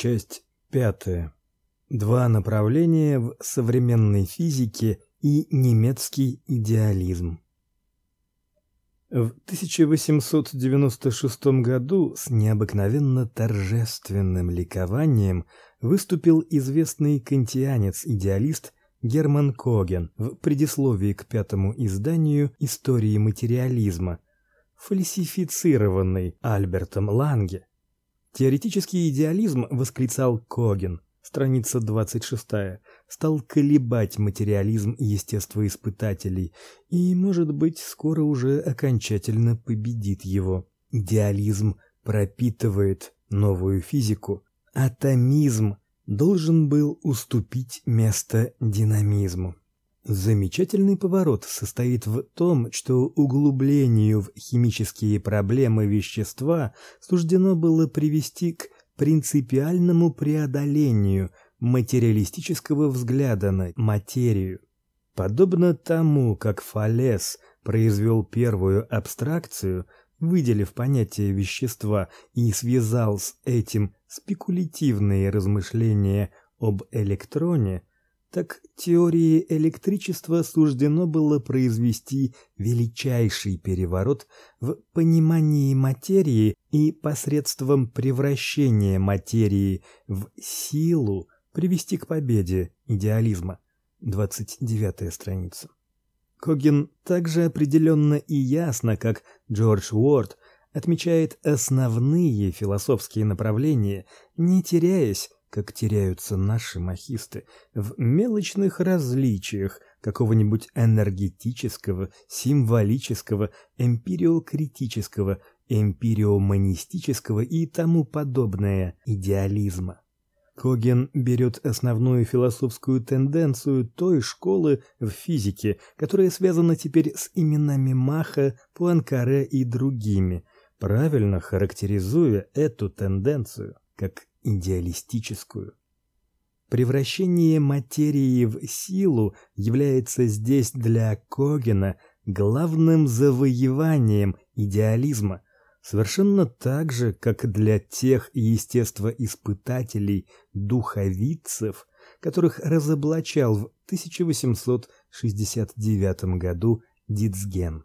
Часть пятая. Два направления в современной физике и немецкий идеализм. В 1896 году с необыкновенно торжественным ликованием выступил известный кантианец-идеалист Герман Коген в предисловии к пятому изданию Истории материализма, фальсифицированной Альбертом Ланге. Теоретический идеализм, восклицал Коген, страница 26, стал колебать материализм естествоиспытателей и, может быть, скоро уже окончательно победит его. Идеализм пропитывает новую физику, атомизм должен был уступить место динамизму. Замечательный поворот состоит в том, что углублению в химические проблемы вещества суждено было привести к принципиальному преодолению материалистического взгляда на материю. Подобно тому, как Фалес произвел первую абстракцию, выделив понятие вещества и связал с этим спекулятивные размышления об электроне, так теории электричества суждено было произвести величайший переворот в понимании материи и посредством превращения материи в силу привести к победе идеализма. 29 страница. Коген также определенно и ясно, как Джордж Уорд, отмечает основные философские направления, не теряясь как теряются наши махисты в мелочных различиях какого-нибудь энергетического, символического, эмпириокритического, эмпириомонистического и тому подобное идеализма. Коген берет основную философскую тенденцию той школы в физике, которая связана теперь с именами Маха, Пуанкаре и другими, правильно характеризуя эту тенденцию как идеалистическую. Превращение материи в силу является здесь для Когена главным завоеванием идеализма, совершенно так же, как для тех естествоиспытателей, духовицев, которых разоблачал в 1869 году Дицген.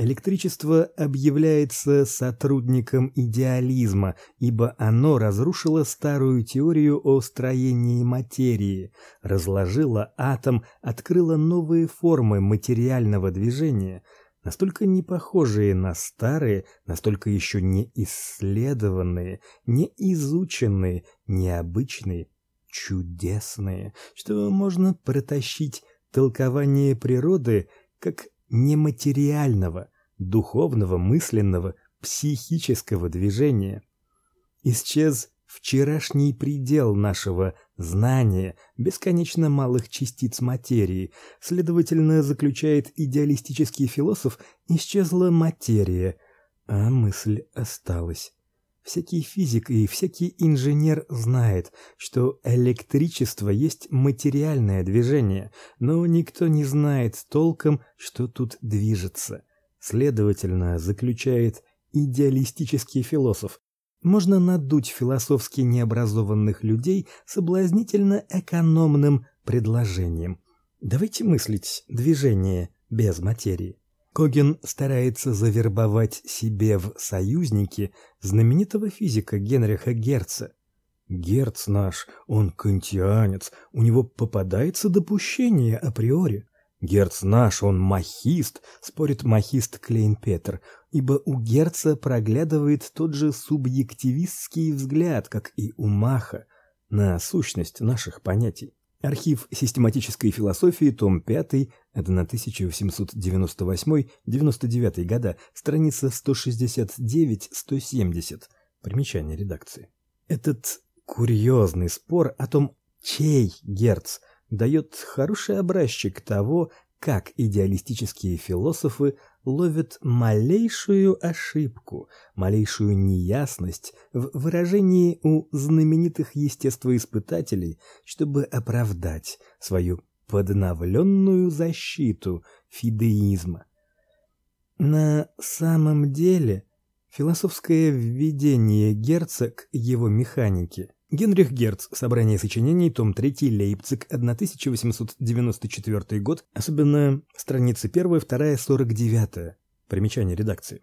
Электричество объявляется сотрудником идеализма, ибо оно разрушило старую теорию о строении материи, разложило атом, открыло новые формы материального движения, настолько не похожие на старые, настолько еще не исследованные, не изученные, необычные, чудесные, что можно протащить толкование природы как нематериального, духовного, мысленного, психического движения. Исчез вчерашний предел нашего знания бесконечно малых частиц материи. Следовательно, заключает идеалистический философ, исчезла материя, а мысль осталась. Всякий физик и всякий инженер знает, что электричество есть материальное движение, но никто не знает толком, что тут движется. Следовательно, заключает идеалистический философ, можно надуть философски необразованных людей соблазнительно экономным предложением. Давайте мыслить движение без материи. Коген старается завербовать себе в союзники знаменитого физика Генриха Герца. Герц наш, он кантианец, у него попадается допущение априори. Герц наш, он махист, спорит махист Клейн-Петер, ибо у Герца проглядывает тот же субъективистский взгляд, как и у Маха, на сущность наших понятий. Архив систематической философии, том 5, 1898-99 года, страница 169-170. Примечание редакции. Этот курьезный спор о том, чей Герц дает хороший образчик того, как идеалистические философы ловят малейшую ошибку, малейшую неясность в выражении у знаменитых естествоиспытателей, чтобы оправдать свою подновленную защиту фидеизма. На самом деле Философское введение Герца к его механике. Генрих Герц. Собрание сочинений. Том 3. Лейпциг. 1894 год. Особенно страницы 1, 2, 49. Примечание редакции.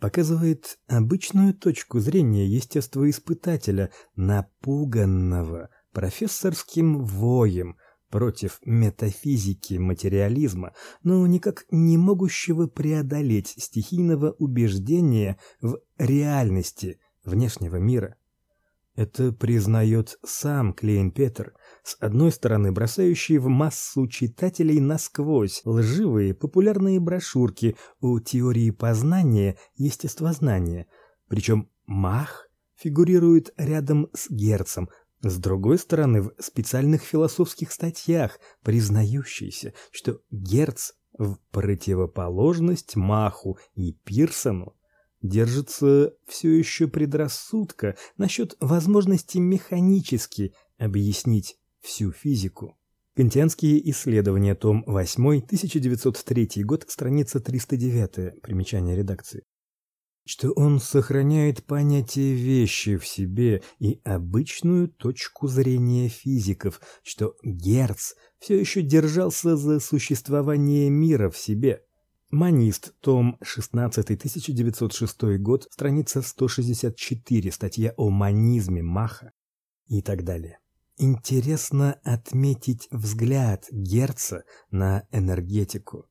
Показывает обычную точку зрения естествоиспытателя, напуганного профессорским воем – против метафизики материализма, но никак не могущего преодолеть стихийного убеждения в реальности внешнего мира. Это признает сам Клейн-Петер, с одной стороны бросающий в массу читателей насквозь лживые популярные брошюрки о теории познания естествознания, причем Мах фигурирует рядом с Герцем, с другой стороны, в специальных философских статьях, признающийся, что Герц в противоположность Маху и Пирсону держится все еще предрассудка насчет возможности механически объяснить всю физику. Кантианские исследования, том 8, 1903 год, страница 309, примечание редакции что он сохраняет понятие вещи в себе и обычную точку зрения физиков, что Герц все еще держался за существование мира в себе. Манист, том 16, 1906 год, страница 164, статья о манизме Маха и так далее. Интересно отметить взгляд Герца на энергетику.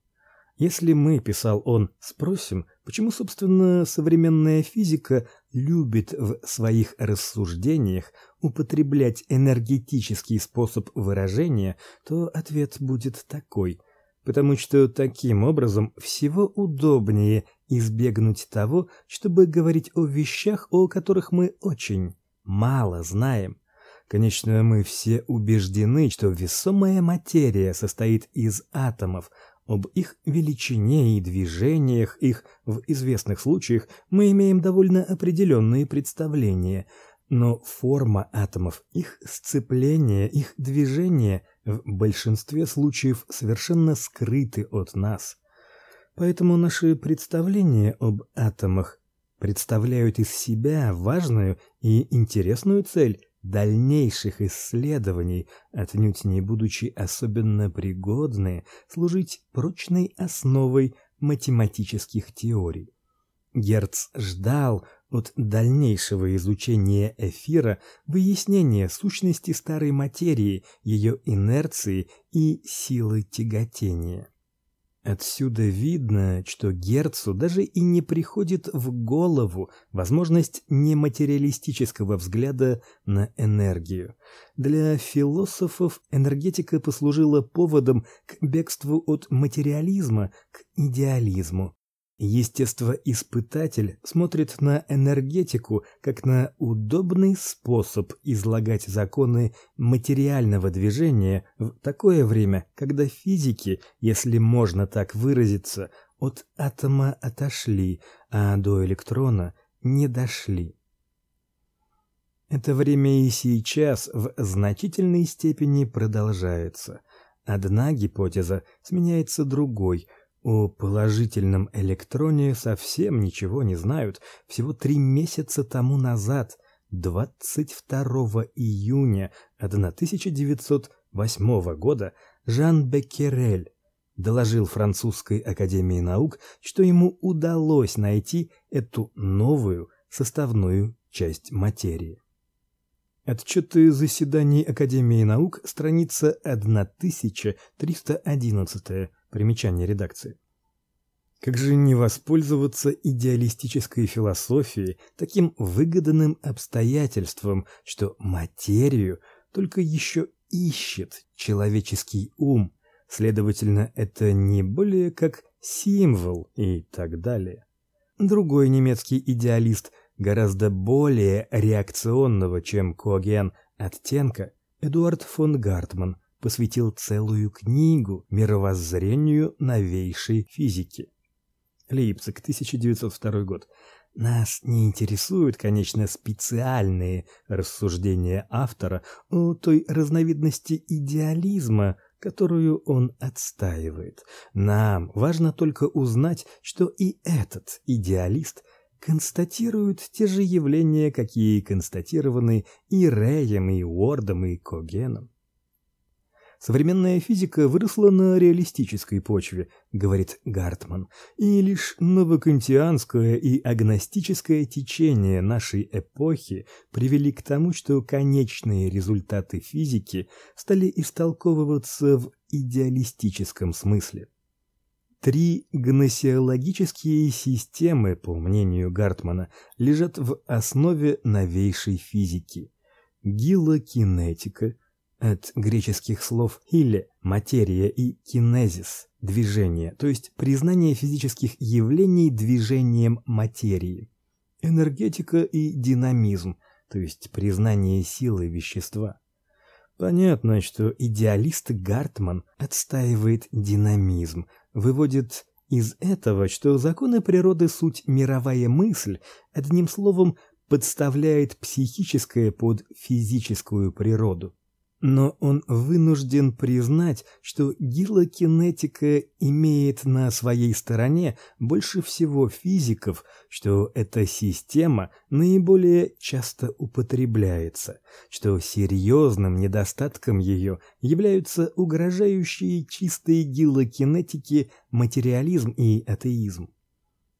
Если мы, писал он, спросим, почему, собственно, современная физика любит в своих рассуждениях употреблять энергетический способ выражения, то ответ будет такой: потому что таким образом всего удобнее избегнуть того, чтобы говорить о вещах, о которых мы очень мало знаем. Конечно, мы все убеждены, что весомая материя состоит из атомов, об их величине и движениях их в известных случаях мы имеем довольно определенные представления, но форма атомов, их сцепление, их движение в большинстве случаев совершенно скрыты от нас. Поэтому наши представления об атомах представляют из себя важную и интересную цель дальнейших исследований, отнюдь не будучи особенно пригодны служить прочной основой математических теорий. Герц ждал от дальнейшего изучения эфира выяснения сущности старой материи, ее инерции и силы тяготения. Отсюда видно, что Герцу даже и не приходит в голову возможность нематериалистического взгляда на энергию. Для философов энергетика послужила поводом к бегству от материализма к идеализму. Естествоиспытатель смотрит на энергетику как на удобный способ излагать законы материального движения в такое время, когда физики, если можно так выразиться, от атома отошли, а до электрона не дошли. Это время и сейчас в значительной степени продолжается. Одна гипотеза сменяется другой, о положительном электроне совсем ничего не знают. Всего три месяца тому назад, 22 июня 1908 года, Жан Беккерель доложил французской академии наук, что ему удалось найти эту новую составную часть материи. Отчеты заседаний Академии наук, страница 1311. Примечание редакции. Как же не воспользоваться идеалистической философией таким выгодным обстоятельством, что материю только еще ищет человеческий ум, следовательно, это не более как символ и так далее. Другой немецкий идеалист, гораздо более реакционного, чем Коген, оттенка, Эдуард фон Гартман, посвятил целую книгу мировоззрению новейшей физики. Лейпциг, 1902 год. Нас не интересуют, конечно, специальные рассуждения автора о той разновидности идеализма, которую он отстаивает. Нам важно только узнать, что и этот идеалист констатируют те же явления, какие констатированы и Рэем, и Уордом, и Когеном. Современная физика выросла на реалистической почве, говорит Гартман, и лишь новокантианское и агностическое течение нашей эпохи привели к тому, что конечные результаты физики стали истолковываться в идеалистическом смысле. Три гносеологические системы, по мнению Гартмана, лежат в основе новейшей физики: гилокинетика, от греческих слов хиле материя и кинезис движение, то есть признание физических явлений движением материи. Энергетика и динамизм, то есть признание силы вещества. Понятно, что идеалист Гартман отстаивает динамизм, выводит из этого, что законы природы суть мировая мысль, одним словом, подставляет психическое под физическую природу. Но он вынужден признать, что гилокинетика имеет на своей стороне больше всего физиков, что эта система наиболее часто употребляется, что серьезным недостатком ее являются угрожающие чистой гилокинетике материализм и атеизм.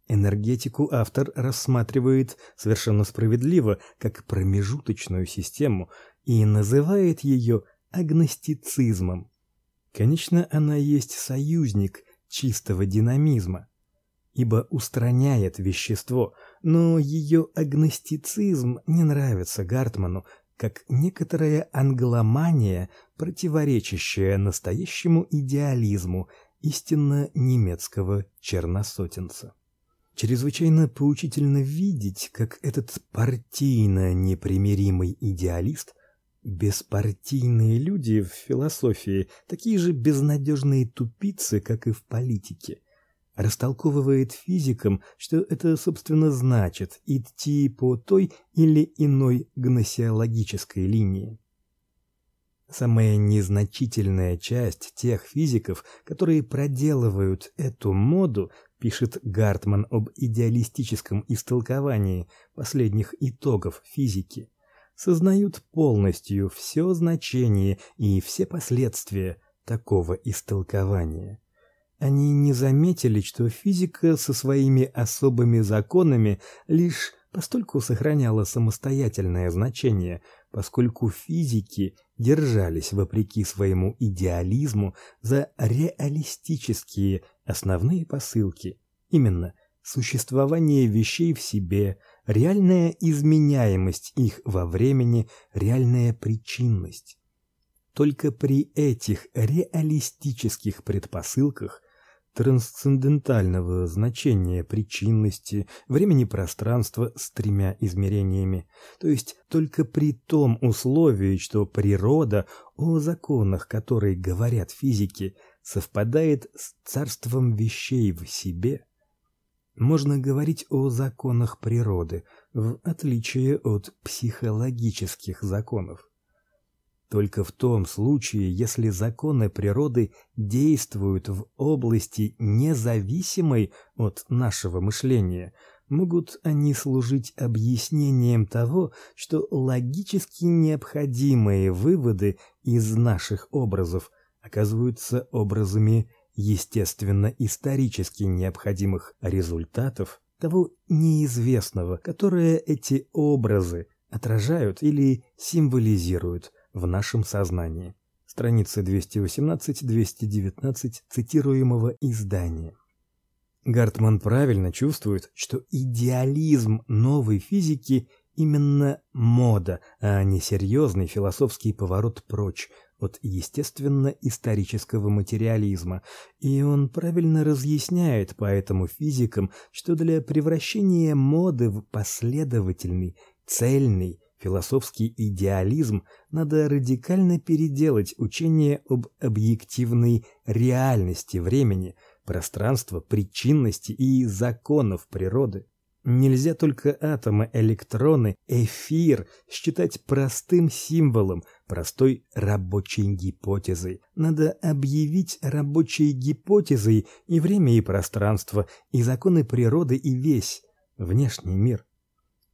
Энергетику автор рассматривает совершенно справедливо как промежуточную систему, и называет ее агностицизмом. Конечно, она есть союзник чистого динамизма, ибо устраняет вещество, но ее агностицизм не нравится Гартману, как некоторая англомания, противоречащая настоящему идеализму истинно немецкого черносотенца. Чрезвычайно поучительно видеть, как этот партийно непримиримый идеалист Беспартийные люди в философии такие же безнадежные тупицы, как и в политике. Растолковывает физикам, что это, собственно, значит идти по той или иной гносеологической линии. Самая незначительная часть тех физиков, которые проделывают эту моду, пишет Гартман об идеалистическом истолковании последних итогов физики сознают полностью все значение и все последствия такого истолкования. Они не заметили, что физика со своими особыми законами лишь постольку сохраняла самостоятельное значение, поскольку физики держались вопреки своему идеализму за реалистические основные посылки, именно существование вещей в себе, реальная изменяемость их во времени, реальная причинность. Только при этих реалистических предпосылках трансцендентального значения причинности, времени пространства с тремя измерениями, то есть только при том условии, что природа, о законах которой говорят физики, совпадает с царством вещей в себе, можно говорить о законах природы, в отличие от психологических законов. Только в том случае, если законы природы действуют в области независимой от нашего мышления, могут они служить объяснением того, что логически необходимые выводы из наших образов оказываются образами естественно-исторически необходимых результатов того неизвестного, которое эти образы отражают или символизируют в нашем сознании. Страница 218-219 цитируемого издания. Гартман правильно чувствует, что идеализм новой физики именно мода, а не серьезный философский поворот прочь от естественно-исторического материализма, и он правильно разъясняет поэтому физикам, что для превращения моды в последовательный, цельный философский идеализм надо радикально переделать учение об объективной реальности времени, пространства, причинности и законов природы. Нельзя только атомы, электроны, эфир считать простым символом, простой рабочей гипотезой. Надо объявить рабочей гипотезой и время, и пространство, и законы природы, и весь внешний мир.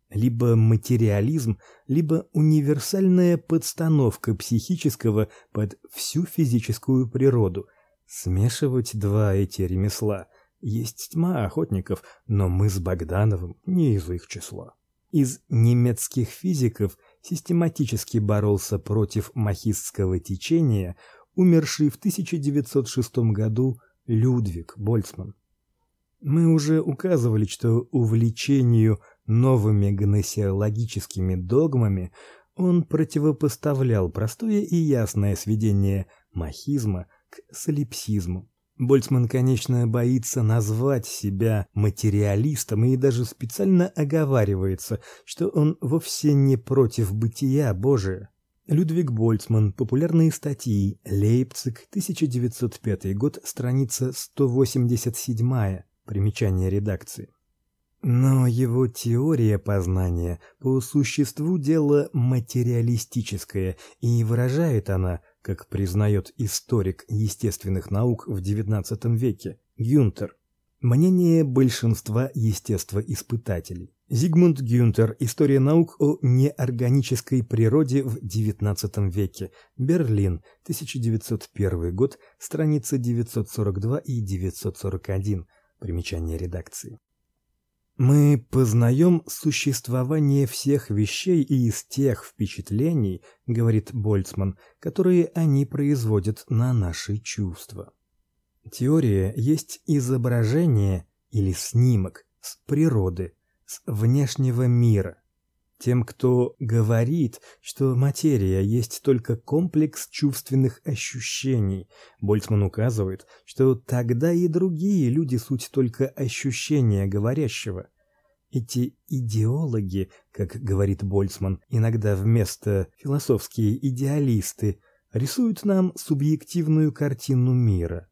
Либо материализм, либо универсальная подстановка психического под всю физическую природу. Смешивать два эти ремесла есть тьма охотников, но мы с Богдановым не из их числа. Из немецких физиков систематически боролся против махистского течения умерший в 1906 году Людвиг Больцман. Мы уже указывали, что увлечению новыми гносеологическими догмами он противопоставлял простое и ясное сведение махизма к солипсизму. Больцман, конечно, боится назвать себя материалистом и даже специально оговаривается, что он вовсе не против бытия Божия. Людвиг Больцман. Популярные статьи. Лейпциг, 1905 год, страница 187. Примечание редакции. Но его теория познания по существу дела материалистическая, и выражает она, как признает историк естественных наук в XIX веке Гюнтер, мнение большинства естествоиспытателей. Зигмунд Гюнтер. История наук о неорганической природе в XIX веке. Берлин, 1901 год, страницы 942 и 941. Примечание редакции. Мы познаем существование всех вещей и из тех впечатлений, говорит Больцман, которые они производят на наши чувства. Теория есть изображение или снимок с природы, с внешнего мира. Тем, кто говорит, что материя есть только комплекс чувственных ощущений, Больцман указывает, что тогда и другие люди суть только ощущения говорящего. Эти идеологи, как говорит Больцман, иногда вместо философские идеалисты, рисуют нам субъективную картину мира.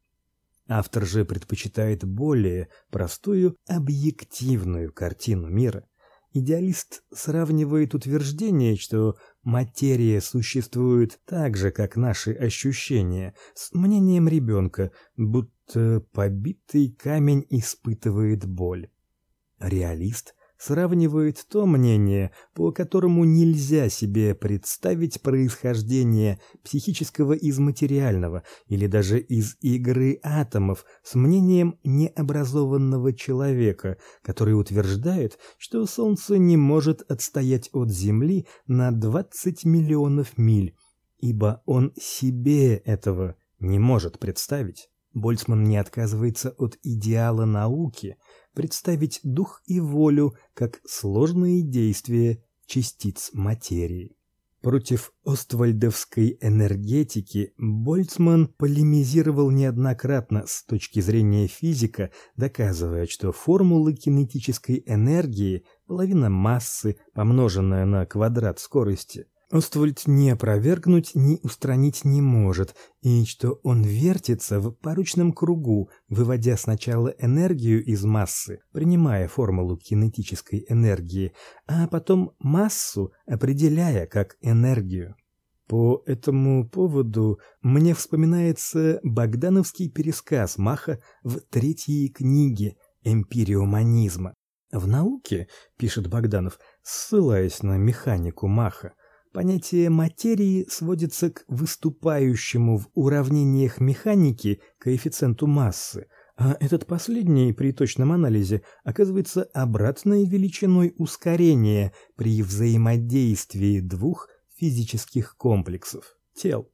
Автор же предпочитает более простую объективную картину мира. Идеалист сравнивает утверждение, что материя существует так же, как наши ощущения, с мнением ребенка, будто побитый камень испытывает боль. Реалист сравнивает то мнение, по которому нельзя себе представить происхождение психического из материального или даже из игры атомов, с мнением необразованного человека, который утверждает, что солнце не может отстоять от земли на 20 миллионов миль, ибо он себе этого не может представить. Больцман не отказывается от идеала науки, представить дух и волю как сложные действия частиц материи. Против Оствальдовской энергетики Больцман полемизировал неоднократно с точки зрения физика, доказывая, что формула кинетической энергии половина массы, помноженная на квадрат скорости, Оствальд ни опровергнуть, ни устранить не может, и что он вертится в поручном кругу, выводя сначала энергию из массы, принимая формулу кинетической энергии, а потом массу определяя как энергию. По этому поводу мне вспоминается Богдановский пересказ Маха в третьей книге Эмпириоманизма. В науке, пишет Богданов, ссылаясь на механику Маха, Понятие материи сводится к выступающему в уравнениях механики коэффициенту массы, а этот последний при точном анализе оказывается обратной величиной ускорения при взаимодействии двух физических комплексов тел.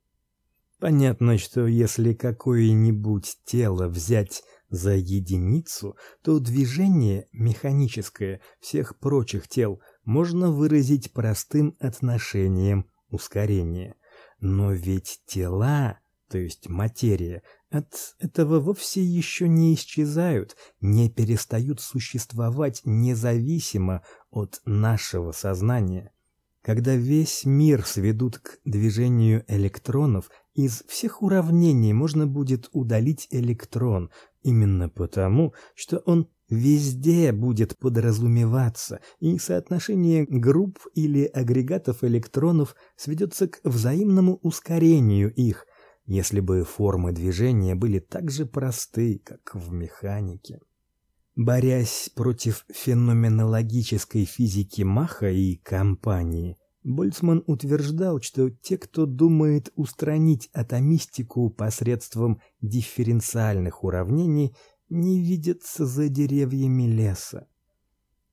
Понятно, что если какое-нибудь тело взять за единицу, то движение механическое всех прочих тел можно выразить простым отношением ускорения. Но ведь тела, то есть материя, от этого вовсе еще не исчезают, не перестают существовать независимо от нашего сознания. Когда весь мир сведут к движению электронов, из всех уравнений можно будет удалить электрон, именно потому, что он везде будет подразумеваться, и соотношение групп или агрегатов электронов сведется к взаимному ускорению их, если бы формы движения были так же просты, как в механике. Борясь против феноменологической физики Маха и компании, Больцман утверждал, что те, кто думает устранить атомистику посредством дифференциальных уравнений, не видятся за деревьями леса.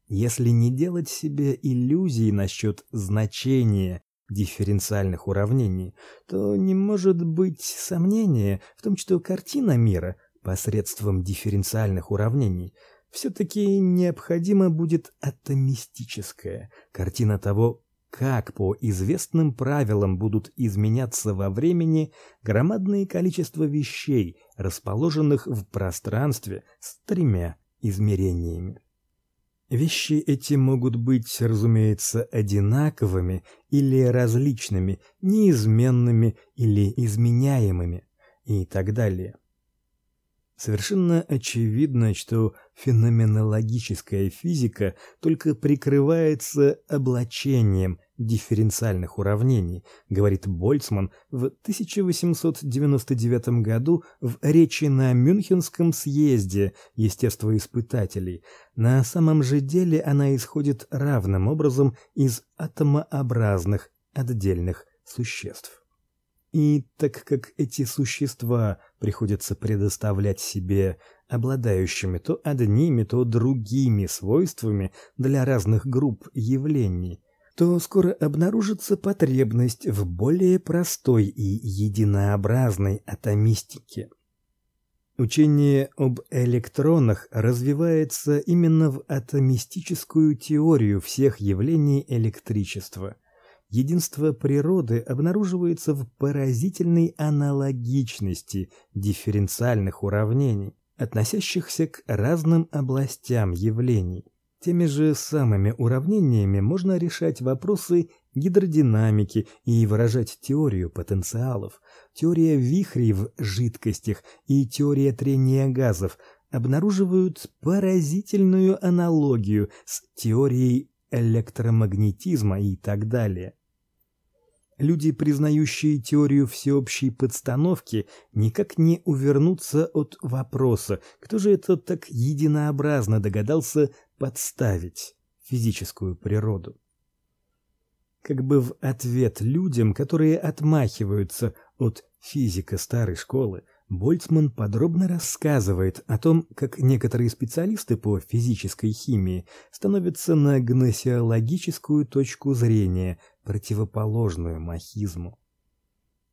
Если не делать себе иллюзий насчет значения дифференциальных уравнений, то не может быть сомнения в том, что картина мира посредством дифференциальных уравнений все таки необходимо будет атомистическая, картина того, как по известным правилам будут изменяться во времени громадное количество вещей, расположенных в пространстве с тремя измерениями. Вещи эти могут быть, разумеется, одинаковыми или различными, неизменными или изменяемыми и так далее. Совершенно очевидно, что феноменологическая физика только прикрывается облачением дифференциальных уравнений, говорит Больцман в 1899 году в речи на Мюнхенском съезде естествоиспытателей. На самом же деле она исходит равным образом из атомообразных отдельных существ. И так как эти существа приходится предоставлять себе обладающими то одними, то другими свойствами для разных групп явлений, то скоро обнаружится потребность в более простой и единообразной атомистике. Учение об электронах развивается именно в атомистическую теорию всех явлений электричества. Единство природы обнаруживается в поразительной аналогичности дифференциальных уравнений, относящихся к разным областям явлений. Теми же самыми уравнениями можно решать вопросы гидродинамики и выражать теорию потенциалов. Теория вихрей в жидкостях и теория трения газов обнаруживают поразительную аналогию с теорией электромагнетизма и так далее. Люди, признающие теорию всеобщей подстановки, никак не увернутся от вопроса, кто же это так единообразно догадался подставить физическую природу. Как бы в ответ людям, которые отмахиваются от физика старой школы, Больцман подробно рассказывает о том, как некоторые специалисты по физической химии становятся на гносеологическую точку зрения, противоположную махизму.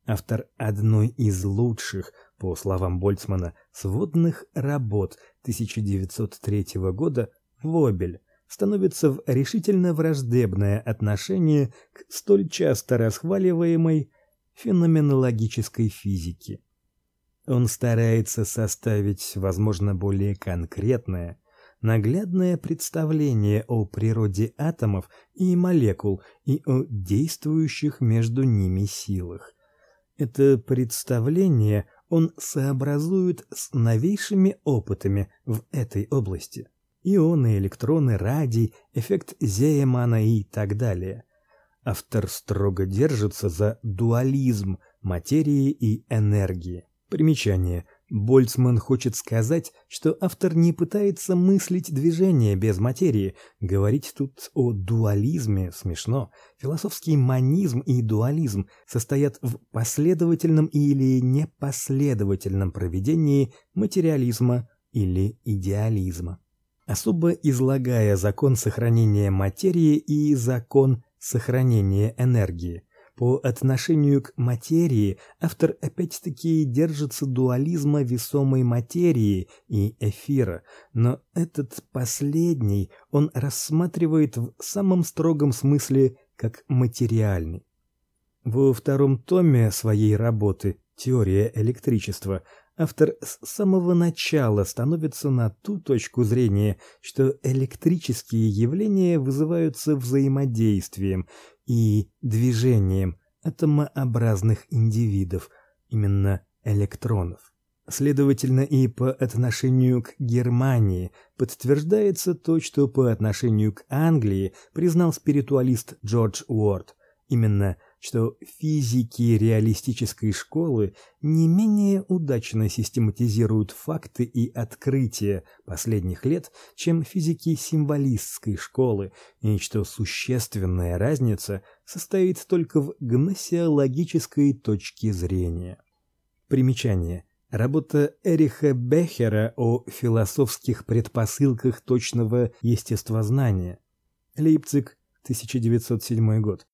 Автор одной из лучших, по словам Больцмана, сводных работ 1903 года Вобель становится в решительно враждебное отношение к столь часто расхваливаемой феноменологической физике. Он старается составить, возможно, более конкретное, наглядное представление о природе атомов и молекул и о действующих между ними силах. Это представление он сообразует с новейшими опытами в этой области. Ионы, электроны, радий, эффект Зеймана и так далее. Автор строго держится за дуализм материи и энергии. Примечание. Больцман хочет сказать, что автор не пытается мыслить движение без материи. Говорить тут о дуализме смешно. Философский монизм и дуализм состоят в последовательном или непоследовательном проведении материализма или идеализма. Особо излагая закон сохранения материи и закон сохранения энергии, по отношению к материи автор опять-таки держится дуализма весомой материи и эфира, но этот последний он рассматривает в самом строгом смысле как материальный. Во втором томе своей работы Теория электричества автор с самого начала становится на ту точку зрения, что электрические явления вызываются взаимодействием и движением атомообразных индивидов, именно электронов. Следовательно, и по отношению к Германии подтверждается то, что по отношению к Англии признал спиритуалист Джордж Уорд, именно что физики реалистической школы не менее удачно систематизируют факты и открытия последних лет, чем физики символистской школы, и что существенная разница состоит только в гносеологической точке зрения. Примечание. Работа Эриха Бехера о философских предпосылках точного естествознания. Лейпциг, 1907 год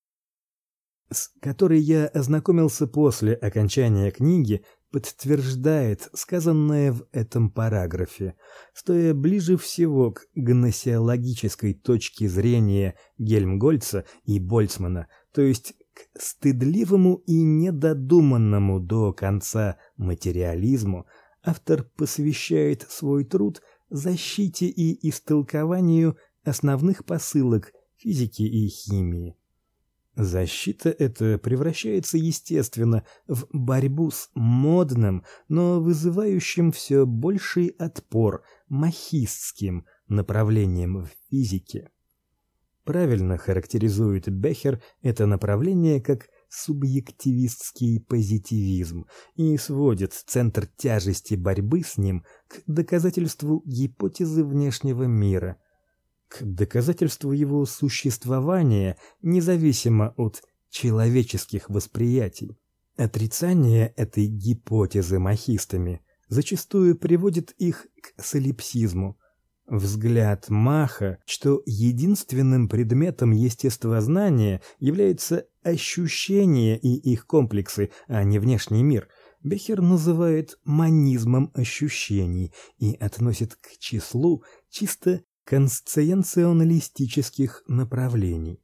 с которой я ознакомился после окончания книги, подтверждает сказанное в этом параграфе, стоя ближе всего к гносеологической точке зрения Гельмгольца и Больцмана, то есть к стыдливому и недодуманному до конца материализму, автор посвящает свой труд защите и истолкованию основных посылок физики и химии. Защита эта превращается естественно в борьбу с модным, но вызывающим все больший отпор махистским направлением в физике. Правильно характеризует Бехер это направление как субъективистский позитивизм и сводит центр тяжести борьбы с ним к доказательству гипотезы внешнего мира – к доказательству его существования, независимо от человеческих восприятий. Отрицание этой гипотезы махистами зачастую приводит их к солипсизму. Взгляд Маха, что единственным предметом естествознания является ощущения и их комплексы, а не внешний мир, Бехер называет манизмом ощущений и относит к числу чисто консциенционалистических направлений.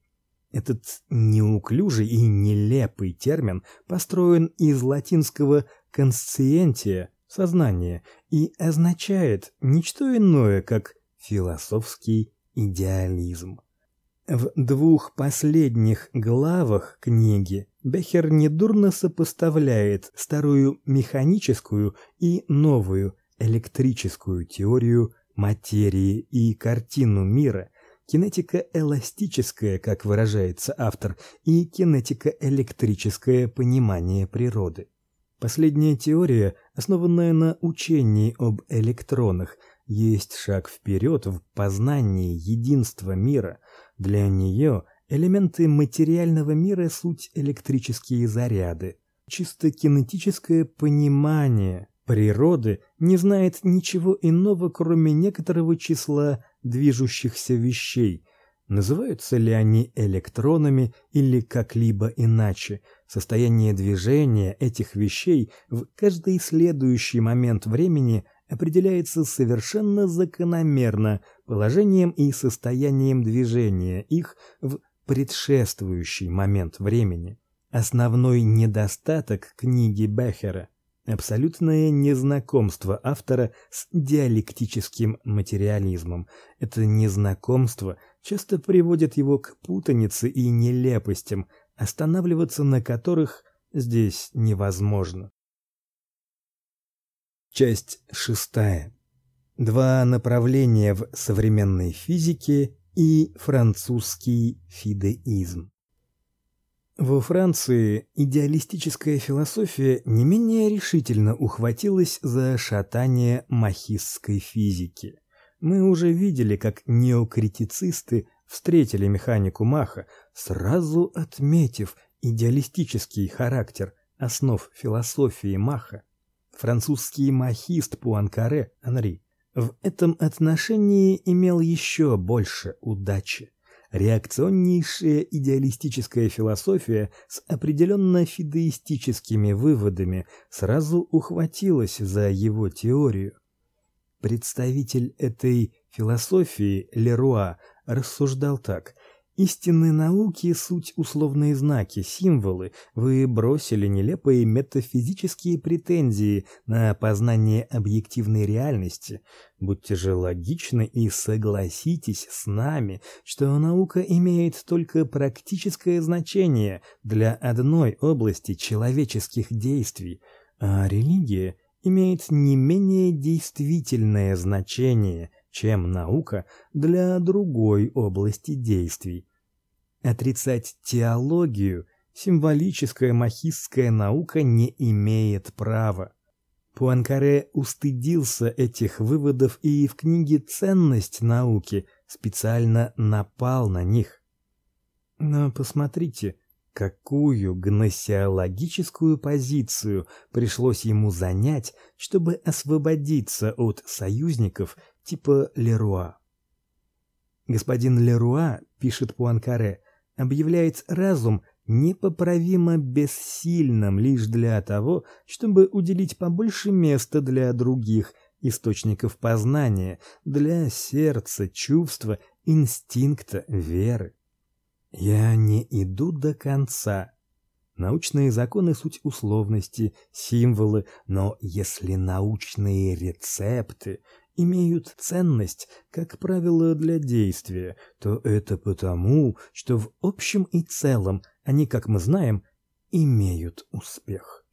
Этот неуклюжий и нелепый термин построен из латинского conscientia сознание и означает ничто иное, как философский идеализм. В двух последних главах книги Бехер недурно сопоставляет старую механическую и новую электрическую теорию материи и картину мира, кинетика эластическая, как выражается автор, и кинетика электрическое понимание природы. Последняя теория, основанная на учении об электронах, есть шаг вперед в познании единства мира. Для нее элементы материального мира суть электрические заряды. Чисто кинетическое понимание природы не знает ничего иного, кроме некоторого числа движущихся вещей. Называются ли они электронами или как-либо иначе, состояние движения этих вещей в каждый следующий момент времени определяется совершенно закономерно положением и состоянием движения их в предшествующий момент времени. Основной недостаток книги Бехера Абсолютное незнакомство автора с диалектическим материализмом. Это незнакомство часто приводит его к путанице и нелепостям, останавливаться на которых здесь невозможно. Часть шестая. Два направления в современной физике и французский фидеизм. Во Франции идеалистическая философия не менее решительно ухватилась за шатание махистской физики. Мы уже видели, как неокритицисты встретили механику Маха, сразу отметив идеалистический характер основ философии Маха. Французский махист Пуанкаре Анри в этом отношении имел еще больше удачи реакционнейшая идеалистическая философия с определенно фидеистическими выводами сразу ухватилась за его теорию. Представитель этой философии Леруа рассуждал так: Истинные науки суть условные знаки, символы. Вы бросили нелепые метафизические претензии на познание объективной реальности. Будьте же логичны и согласитесь с нами, что наука имеет только практическое значение для одной области человеческих действий, а религия имеет не менее действительное значение чем наука для другой области действий. Отрицать теологию Символическая махистская наука не имеет права. Пуанкаре устыдился этих выводов и в книге Ценность науки специально напал на них. Но посмотрите, какую гносеологическую позицию пришлось ему занять, чтобы освободиться от союзников типа Леруа. Господин Леруа, пишет Пуанкаре, объявляет разум непоправимо бессильным лишь для того, чтобы уделить побольше места для других источников познания, для сердца, чувства, инстинкта, веры. Я не иду до конца. Научные законы суть условности, символы, но если научные рецепты имеют ценность, как правило, для действия, то это потому, что в общем и целом они, как мы знаем, имеют успех.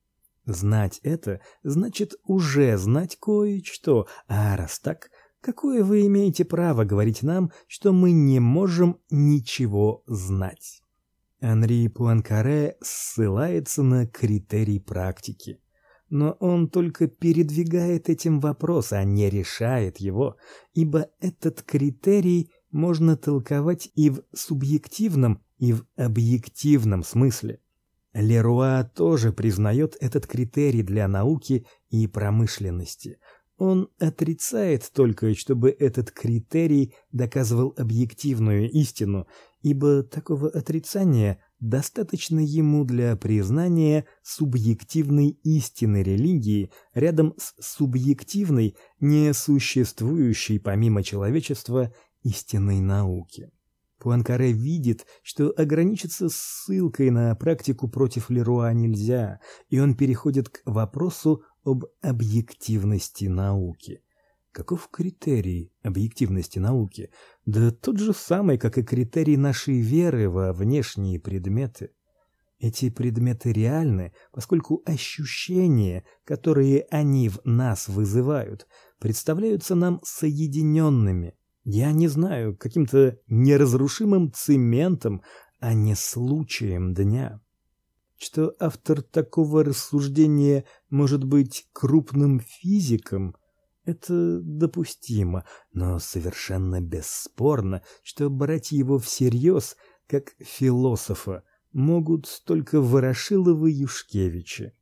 Знать это значит уже знать кое-что, а раз так, какое вы имеете право говорить нам, что мы не можем ничего знать? Анри Пуанкаре ссылается на критерий практики но он только передвигает этим вопрос, а не решает его, ибо этот критерий можно толковать и в субъективном, и в объективном смысле. Леруа тоже признает этот критерий для науки и промышленности. Он отрицает только, чтобы этот критерий доказывал объективную истину, ибо такого отрицания достаточно ему для признания субъективной истины религии рядом с субъективной, несуществующей помимо человечества истинной науки. Пуанкаре видит, что ограничиться ссылкой на практику против Леруа нельзя, и он переходит к вопросу об объективности науки. Каков критерий объективности науки? Да тот же самый, как и критерий нашей веры во внешние предметы. Эти предметы реальны, поскольку ощущения, которые они в нас вызывают, представляются нам соединенными. Я не знаю, каким-то неразрушимым цементом, а не случаем дня. Что автор такого рассуждения может быть крупным физиком, это допустимо, но совершенно бесспорно, что брать его всерьез как философа могут только Ворошиловы и Юшкевичи.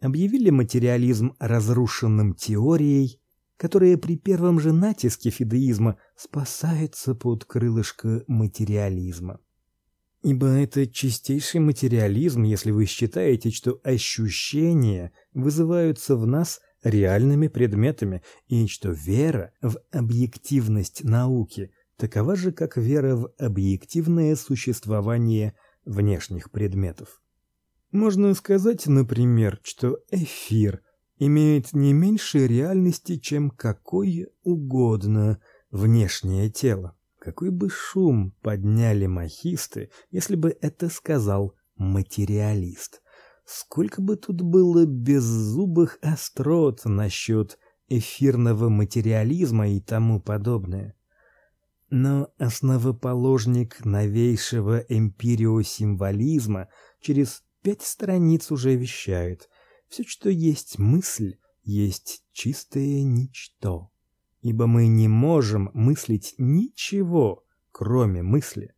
Объявили материализм разрушенным теорией, которая при первом же натиске фидеизма спасается под крылышко материализма. Ибо это чистейший материализм, если вы считаете, что ощущения вызываются в нас реальными предметами, и что вера в объективность науки такова же, как вера в объективное существование внешних предметов. Можно сказать, например, что эфир имеет не меньше реальности, чем какое угодно внешнее тело. Какой бы шум подняли махисты, если бы это сказал материалист. Сколько бы тут было беззубых острот насчет эфирного материализма и тому подобное. Но основоположник новейшего эмпириосимволизма через пять страниц уже вещает: все, что есть мысль, есть чистое ничто. Ибо мы не можем мыслить ничего, кроме мысли.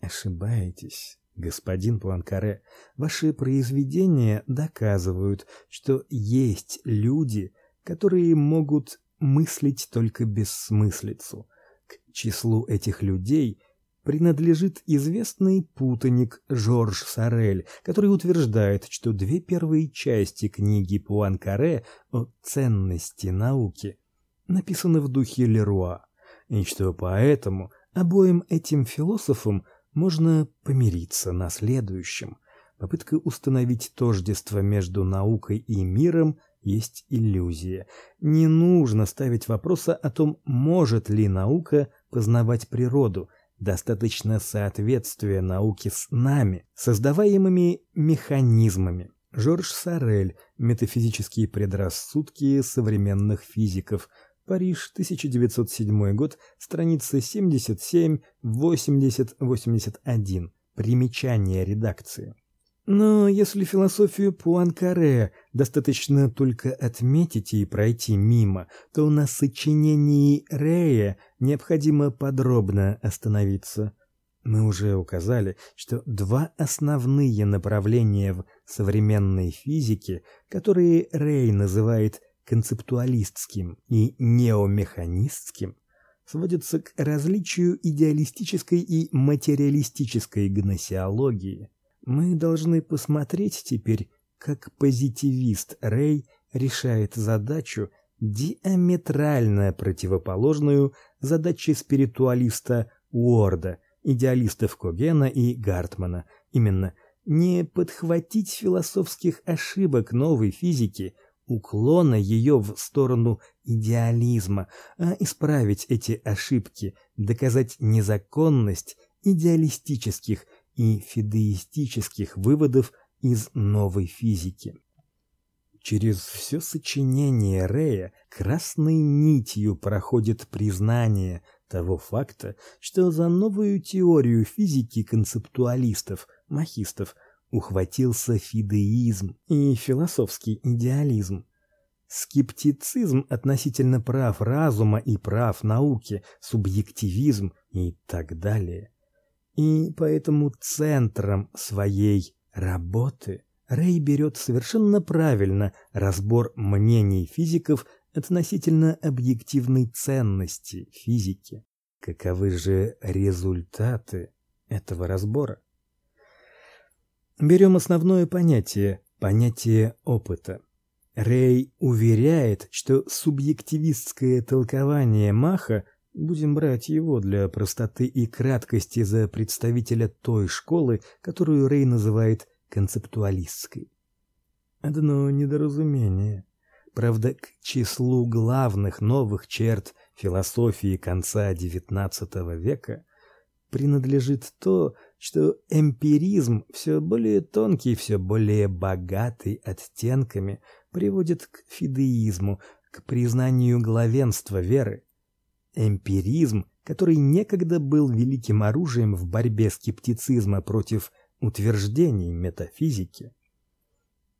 Ошибаетесь господин Пуанкаре, ваши произведения доказывают, что есть люди, которые могут мыслить только бессмыслицу. К числу этих людей принадлежит известный путаник Жорж Сорель, который утверждает, что две первые части книги Пуанкаре о ценности науки написаны в духе Леруа, и что поэтому обоим этим философам – можно помириться на следующем. Попытка установить тождество между наукой и миром есть иллюзия. Не нужно ставить вопроса о том, может ли наука познавать природу. Достаточно соответствия науки с нами, создаваемыми механизмами. Жорж Сорель. Метафизические предрассудки современных физиков. Париж, 1907 год, страницы 77, 80, 81. примечание редакции. Но если философию Пуанкаре достаточно только отметить и пройти мимо, то на сочинении Рея необходимо подробно остановиться. Мы уже указали, что два основные направления в современной физике, которые Рей называет концептуалистским и неомеханистским, сводятся к различию идеалистической и материалистической гносеологии. Мы должны посмотреть теперь, как позитивист Рей решает задачу, диаметрально противоположную задаче спиритуалиста Уорда, идеалистов Когена и Гартмана. Именно не подхватить философских ошибок новой физики, уклона ее в сторону идеализма, а исправить эти ошибки, доказать незаконность идеалистических и фидеистических выводов из новой физики. Через все сочинение Рея красной нитью проходит признание того факта, что за новую теорию физики концептуалистов, махистов ухватился фидеизм и философский идеализм. Скептицизм относительно прав разума и прав науки, субъективизм и так далее. И поэтому центром своей работы Рей берет совершенно правильно разбор мнений физиков относительно объективной ценности физики. Каковы же результаты этого разбора? Берем основное понятие понятие опыта. Рей уверяет, что субъективистское толкование Маха Будем брать его для простоты и краткости за представителя той школы, которую Рей называет концептуалистской. Одно недоразумение. Правда, к числу главных новых черт философии конца XIX века принадлежит то, что эмпиризм все более тонкий, все более богатый оттенками приводит к фидеизму, к признанию главенства веры эмпиризм, который некогда был великим оружием в борьбе скептицизма против утверждений метафизики.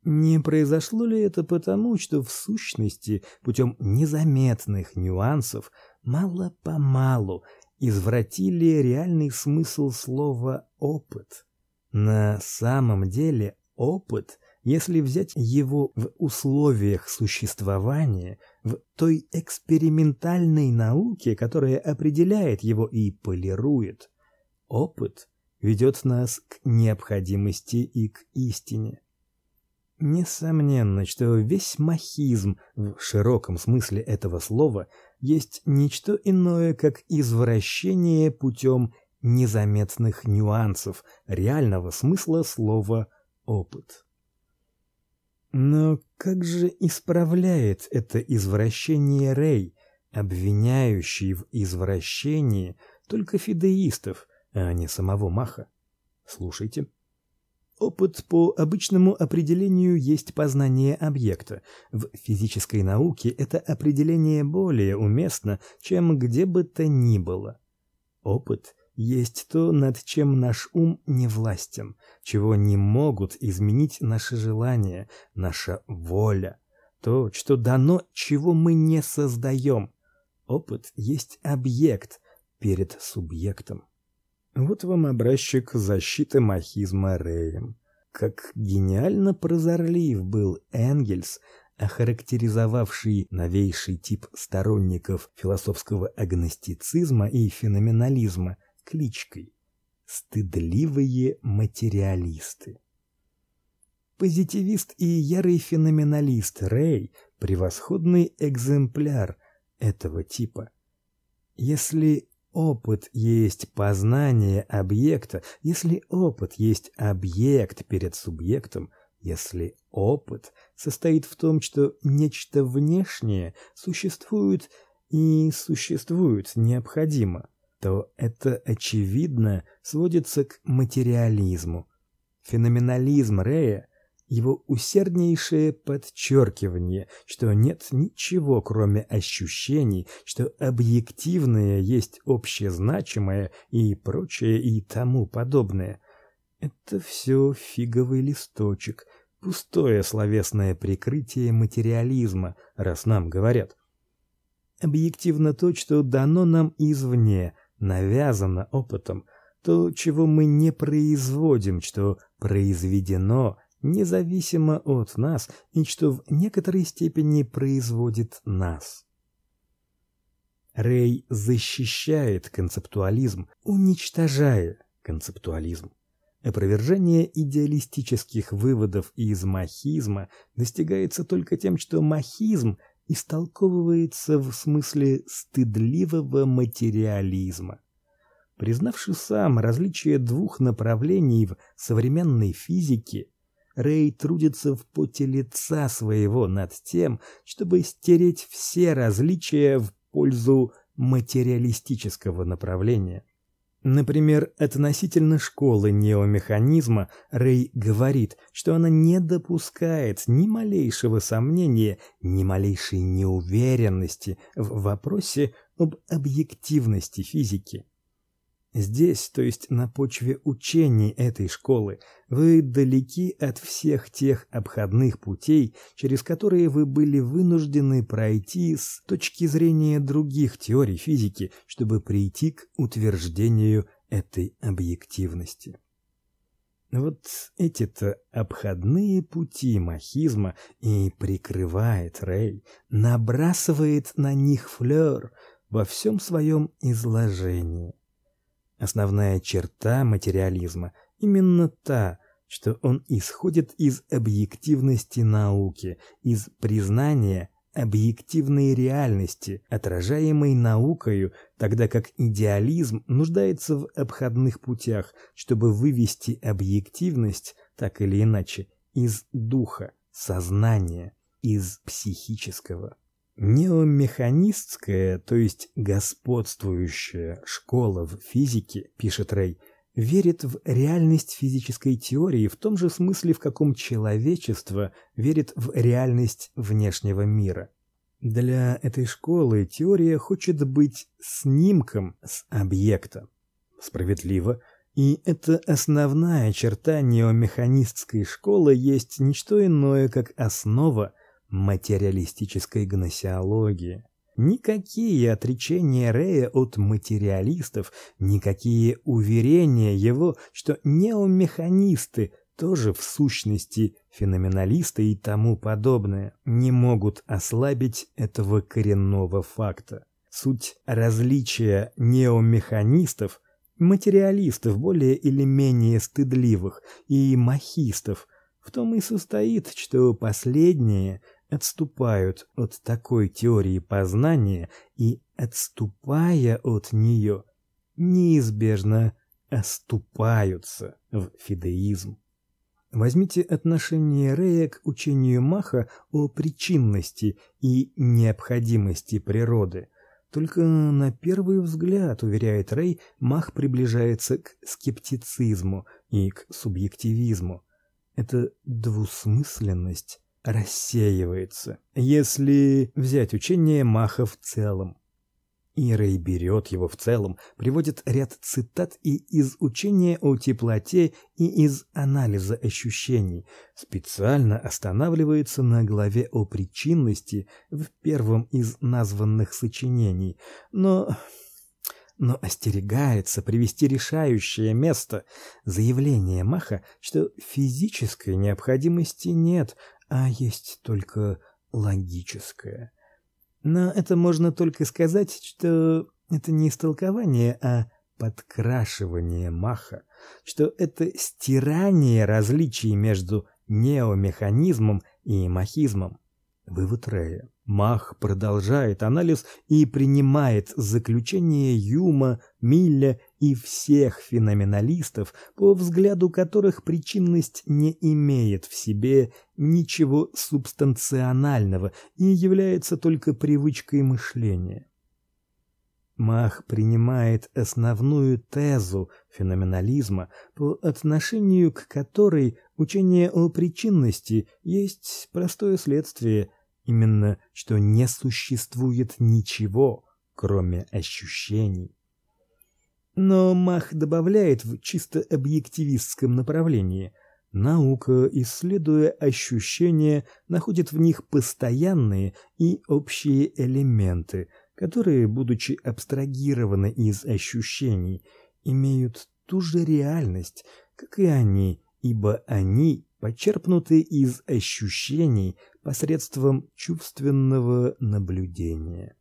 Не произошло ли это потому, что в сущности путем незаметных нюансов мало-помалу извратили реальный смысл слова опыт? На самом деле опыт если взять его в условиях существования, в той экспериментальной науке, которая определяет его и полирует, опыт ведет нас к необходимости и к истине. Несомненно, что весь махизм в широком смысле этого слова есть ничто иное, как извращение путем незаметных нюансов реального смысла слова опыт. Но как же исправляет это извращение Рей, обвиняющий в извращении только фидеистов, а не самого Маха? Слушайте. Опыт по обычному определению есть познание объекта. В физической науке это определение более уместно, чем где бы то ни было. Опыт есть то, над чем наш ум не властен, чего не могут изменить наши желания, наша воля, то, что дано, чего мы не создаем. Опыт есть объект перед субъектом. Вот вам образчик защиты махизма Реем. Как гениально прозорлив был Энгельс, охарактеризовавший новейший тип сторонников философского агностицизма и феноменализма – кличкой стыдливые материалисты. Позитивист и ярый феноменалист Рей превосходный экземпляр этого типа. Если опыт есть познание объекта, если опыт есть объект перед субъектом, если опыт состоит в том, что нечто внешнее существует и существует необходимо, то это очевидно сводится к материализму. Феноменализм Рея его усерднейшее подчеркивание, что нет ничего, кроме ощущений, что объективное есть общезначимое и прочее и тому подобное. Это все фиговый листочек, пустое словесное прикрытие материализма, раз нам говорят. Объективно то, что дано нам извне, навязано опытом, то, чего мы не производим, что произведено независимо от нас и что в некоторой степени производит нас. Рей защищает концептуализм, уничтожая концептуализм. Опровержение идеалистических выводов из махизма достигается только тем, что махизм истолковывается в смысле стыдливого материализма. Признавши сам различие двух направлений в современной физике, Рей трудится в поте лица своего над тем, чтобы стереть все различия в пользу материалистического направления. Например, относительно школы неомеханизма Рей говорит, что она не допускает ни малейшего сомнения, ни малейшей неуверенности в вопросе об объективности физики. Здесь, то есть на почве учений этой школы, вы далеки от всех тех обходных путей, через которые вы были вынуждены пройти с точки зрения других теорий физики, чтобы прийти к утверждению этой объективности. Вот эти-то обходные пути махизма и прикрывает Рей, набрасывает на них флёр во всем своем изложении. Основная черта материализма именно та, что он исходит из объективности науки, из признания объективной реальности, отражаемой наукою, тогда как идеализм нуждается в обходных путях, чтобы вывести объективность так или иначе из духа, сознания, из психического. Неомеханистская, то есть господствующая школа в физике, пишет Рей, верит в реальность физической теории в том же смысле, в каком человечество верит в реальность внешнего мира. Для этой школы теория хочет быть снимком с объекта. Справедливо, и это основная черта неомеханистской школы есть не что иное, как основа материалистической гносеологии. Никакие отречения Рея от материалистов, никакие уверения его, что неомеханисты тоже в сущности феноменалисты и тому подобное, не могут ослабить этого коренного факта. Суть различия неомеханистов, материалистов более или менее стыдливых и махистов в том и состоит, что последние отступают от такой теории познания и, отступая от нее, неизбежно оступаются в фидеизм. Возьмите отношение Рея к учению Маха о причинности и необходимости природы. Только на первый взгляд, уверяет Рей, Мах приближается к скептицизму и к субъективизму. Эта двусмысленность рассеивается, если взять учение Маха в целом. И берет его в целом, приводит ряд цитат и из учения о теплоте, и из анализа ощущений, специально останавливается на главе о причинности в первом из названных сочинений. Но но остерегается привести решающее место заявление Маха, что физической необходимости нет, а есть только логическая. Но это можно только сказать, что это не истолкование, а подкрашивание Маха, что это стирание различий между неомеханизмом и махизмом. Вывод Рея. Мах продолжает анализ и принимает заключение Юма, Милля и всех феноменалистов, по взгляду которых причинность не имеет в себе ничего субстанционального и является только привычкой мышления. Мах принимает основную тезу феноменализма, по отношению к которой учение о причинности есть простое следствие именно что не существует ничего, кроме ощущений. Но Мах добавляет в чисто объективистском направлении. Наука, исследуя ощущения, находит в них постоянные и общие элементы, которые, будучи абстрагированы из ощущений, имеют ту же реальность, как и они, ибо они почерпнуты из ощущений посредством чувственного наблюдения.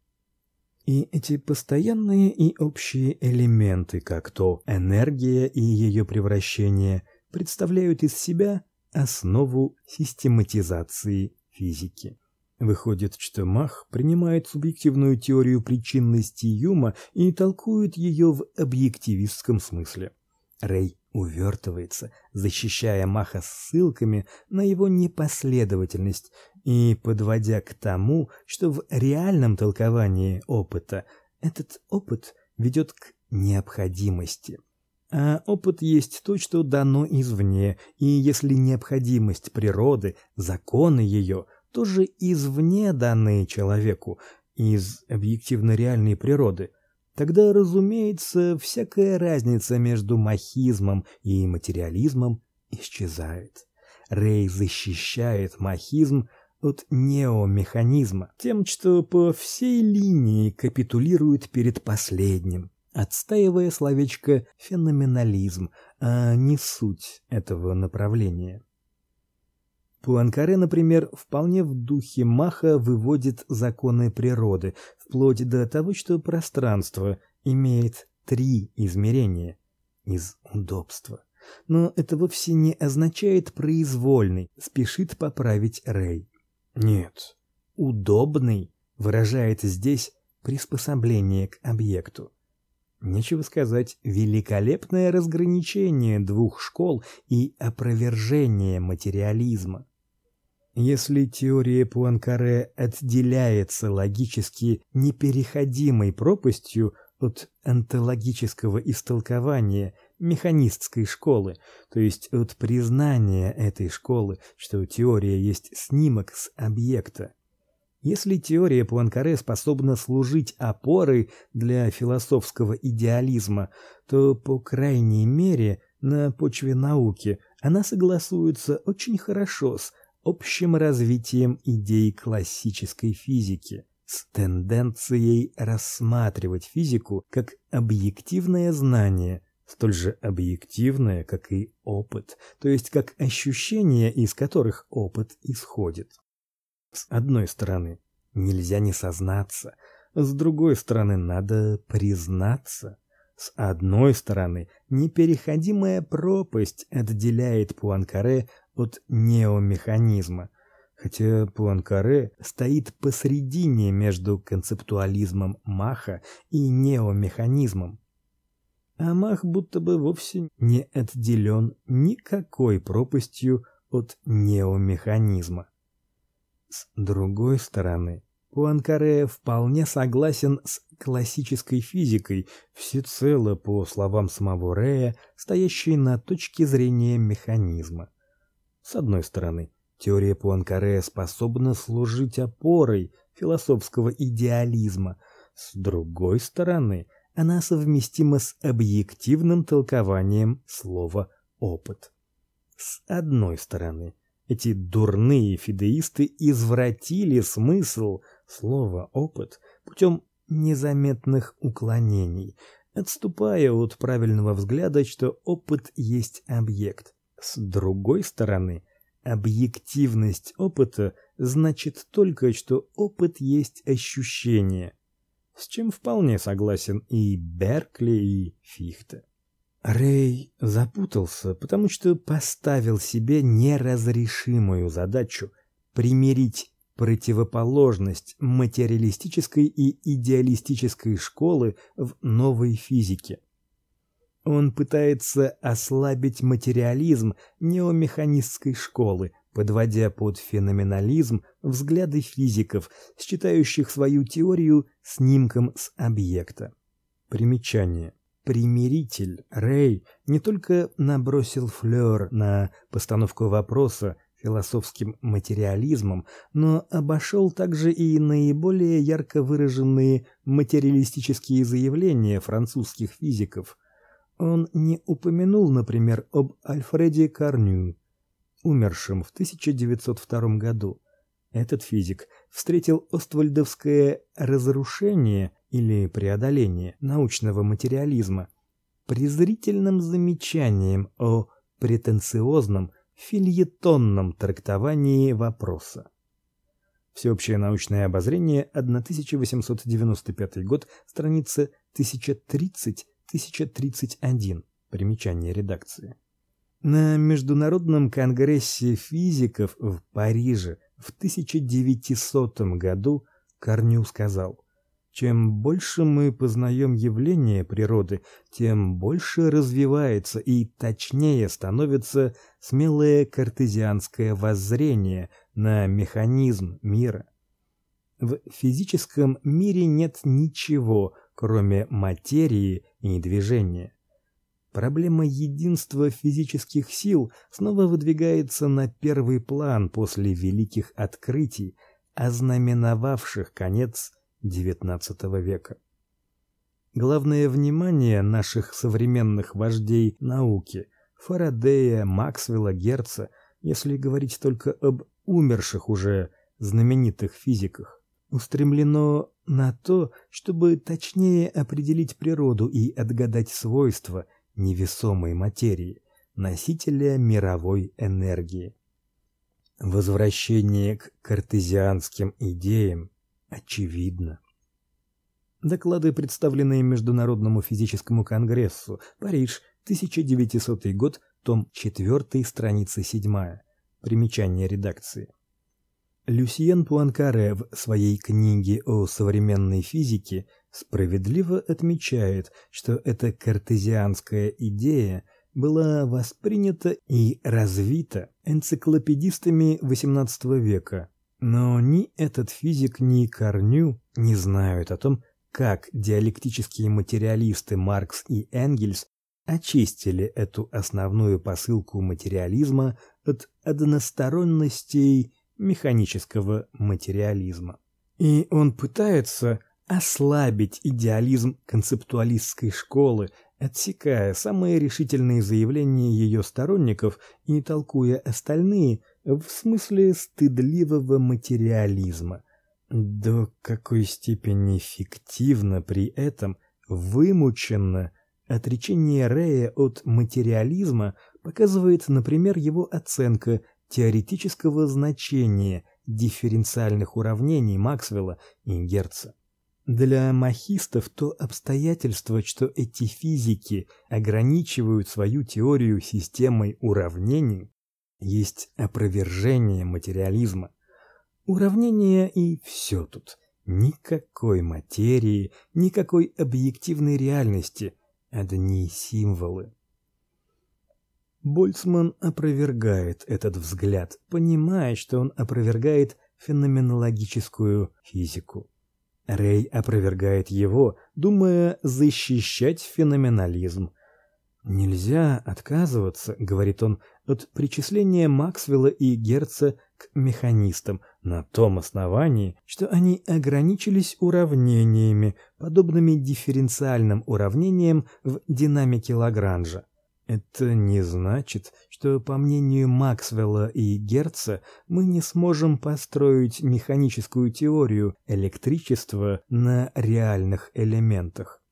И эти постоянные и общие элементы, как то энергия и ее превращение, представляют из себя основу систематизации физики. Выходит, что Мах принимает субъективную теорию причинности Юма и толкует ее в объективистском смысле. Рей увертывается, защищая Маха ссылками на его непоследовательность и подводя к тому, что в реальном толковании опыта этот опыт ведет к необходимости. А опыт есть то, что дано извне, и если необходимость природы, законы ее, тоже извне данные человеку, из объективно реальной природы, тогда, разумеется, всякая разница между махизмом и материализмом исчезает. Рей защищает махизм от неомеханизма, тем, что по всей линии капитулирует перед последним, отстаивая словечко феноменализм, а не суть этого направления. Пуанкаре, например, вполне в духе Маха выводит законы природы, вплоть до того, что пространство имеет три измерения из удобства. Но это вовсе не означает произвольный, спешит поправить Рей. Нет, удобный выражает здесь приспособление к объекту. Нечего сказать, великолепное разграничение двух школ и опровержение материализма. Если теория Пуанкаре отделяется логически непереходимой пропастью от онтологического истолкования механистской школы, то есть от признания этой школы, что теория есть снимок с объекта. Если теория Пуанкаре способна служить опорой для философского идеализма, то по крайней мере на почве науки она согласуется очень хорошо с общим развитием идей классической физики с тенденцией рассматривать физику как объективное знание, столь же объективное, как и опыт, то есть как ощущения, из которых опыт исходит. С одной стороны, нельзя не сознаться, с другой стороны, надо признаться. С одной стороны, непереходимая пропасть отделяет Пуанкаре от неомеханизма, хотя Пуанкаре стоит посредине между концептуализмом Маха и неомеханизмом. А Мах будто бы вовсе не отделен никакой пропастью от неомеханизма. С другой стороны, Пуанкаре вполне согласен с классической физикой, всецело по словам самого Рея, стоящей на точке зрения механизма. С одной стороны, Теория Пуанкаре способна служить опорой философского идеализма. С другой стороны, она совместима с объективным толкованием слова опыт. С одной стороны, эти дурные фидеисты извратили смысл слова опыт путем незаметных уклонений, отступая от правильного взгляда, что опыт есть объект. С другой стороны, Объективность опыта значит только, что опыт есть ощущение, с чем вполне согласен и Беркли, и Фихте. Рей запутался, потому что поставил себе неразрешимую задачу примирить противоположность материалистической и идеалистической школы в новой физике. Он пытается ослабить материализм неомеханистской школы, подводя под феноменализм взгляды физиков, считающих свою теорию снимком с объекта. Примечание. Примиритель Рей не только набросил флёр на постановку вопроса, философским материализмом, но обошел также и наиболее ярко выраженные материалистические заявления французских физиков. Он не упомянул, например, об Альфреде Карню, умершем в 1902 году. Этот физик встретил оствальдовское разрушение или преодоление научного материализма презрительным замечанием о претенциозном фильетонном трактовании вопроса. Всеобщее научное обозрение, 1895 год, страница 1030-1031. Примечание редакции. На Международном конгрессе физиков в Париже в 1900 году Корню сказал: чем больше мы познаем явления природы, тем больше развивается и точнее становится смелое картезианское воззрение на механизм мира. В физическом мире нет ничего, кроме материи и движения. Проблема единства физических сил снова выдвигается на первый план после великих открытий, ознаменовавших конец XIX века. Главное внимание наших современных вождей науки Фарадея, Максвелла, Герца, если говорить только об умерших уже знаменитых физиках, устремлено на то, чтобы точнее определить природу и отгадать свойства невесомой материи, носителя мировой энергии. Возвращение к картезианским идеям очевидно. Доклады, представленные Международному физическому конгрессу, Париж, 1900 год, том 4, страница 7. Примечание редакции. Люсьен Пуанкаре в своей книге о современной физике справедливо отмечает, что эта картезианская идея была воспринята и развита энциклопедистами XVIII века но ни этот физик, ни Корню не знают о том, как диалектические материалисты Маркс и Энгельс очистили эту основную посылку материализма от односторонностей механического материализма. И он пытается ослабить идеализм концептуалистской школы, отсекая самые решительные заявления ее сторонников и толкуя остальные в смысле стыдливого материализма. До какой степени фиктивно при этом вымученно отречение Рея от материализма показывает, например, его оценка теоретического значения дифференциальных уравнений Максвелла и Герца. Для махистов то обстоятельство, что эти физики ограничивают свою теорию системой уравнений, есть опровержение материализма. Уравнение и все тут. Никакой материи, никакой объективной реальности, одни символы. Больцман опровергает этот взгляд, понимая, что он опровергает феноменологическую физику. Рей опровергает его, думая защищать феноменализм. Нельзя отказываться, говорит он, от причисления Максвелла и Герца к механистам на том основании, что они ограничились уравнениями, подобными дифференциальным уравнениям в динамике Лагранжа. Это не значит, что по мнению Максвелла и Герца мы не сможем построить механическую теорию электричества на реальных элементах.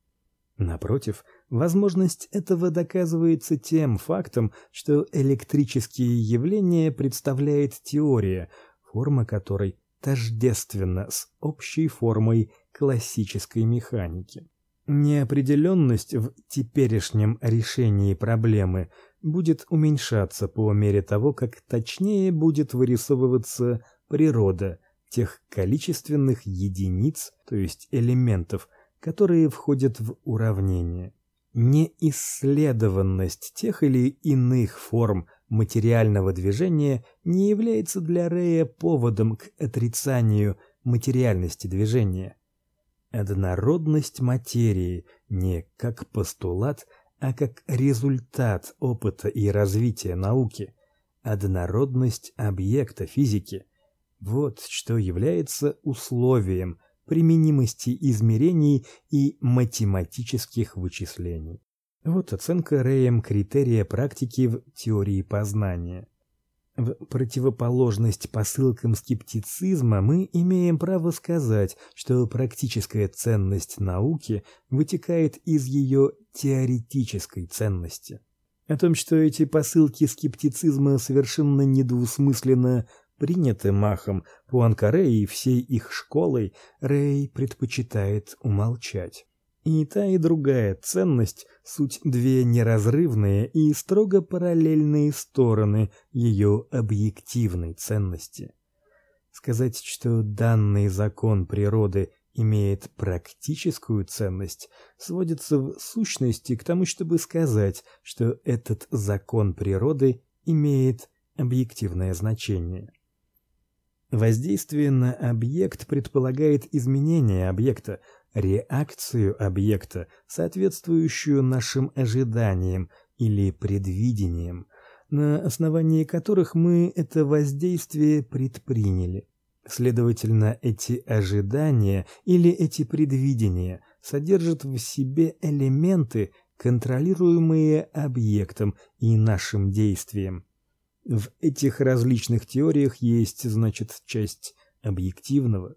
Напротив, возможность этого доказывается тем фактом, что электрические явления представляет теория, форма которой тождественна с общей формой классической механики. Неопределенность в теперешнем решении проблемы будет уменьшаться по мере того, как точнее будет вырисовываться природа тех количественных единиц, то есть элементов, которые входят в уравнение. Неисследованность тех или иных форм материального движения не является для Рея поводом к отрицанию материальности движения однородность материи не как постулат, а как результат опыта и развития науки, однородность объекта физики. Вот что является условием применимости измерений и математических вычислений. Вот оценка Рэем критерия практики в теории познания. В противоположность посылкам скептицизма мы имеем право сказать, что практическая ценность науки вытекает из ее теоретической ценности. О том, что эти посылки скептицизма совершенно недвусмысленно приняты Махом, Пуанкаре и всей их школой, Рэй предпочитает умолчать. И та, и другая ценность суть две неразрывные и строго параллельные стороны ее объективной ценности. Сказать, что данный закон природы имеет практическую ценность, сводится в сущности к тому, чтобы сказать, что этот закон природы имеет объективное значение. Воздействие на объект предполагает изменение объекта, реакцию объекта, соответствующую нашим ожиданиям или предвидениям, на основании которых мы это воздействие предприняли. Следовательно, эти ожидания или эти предвидения содержат в себе элементы, контролируемые объектом и нашим действием. В этих различных теориях есть, значит, часть объективного,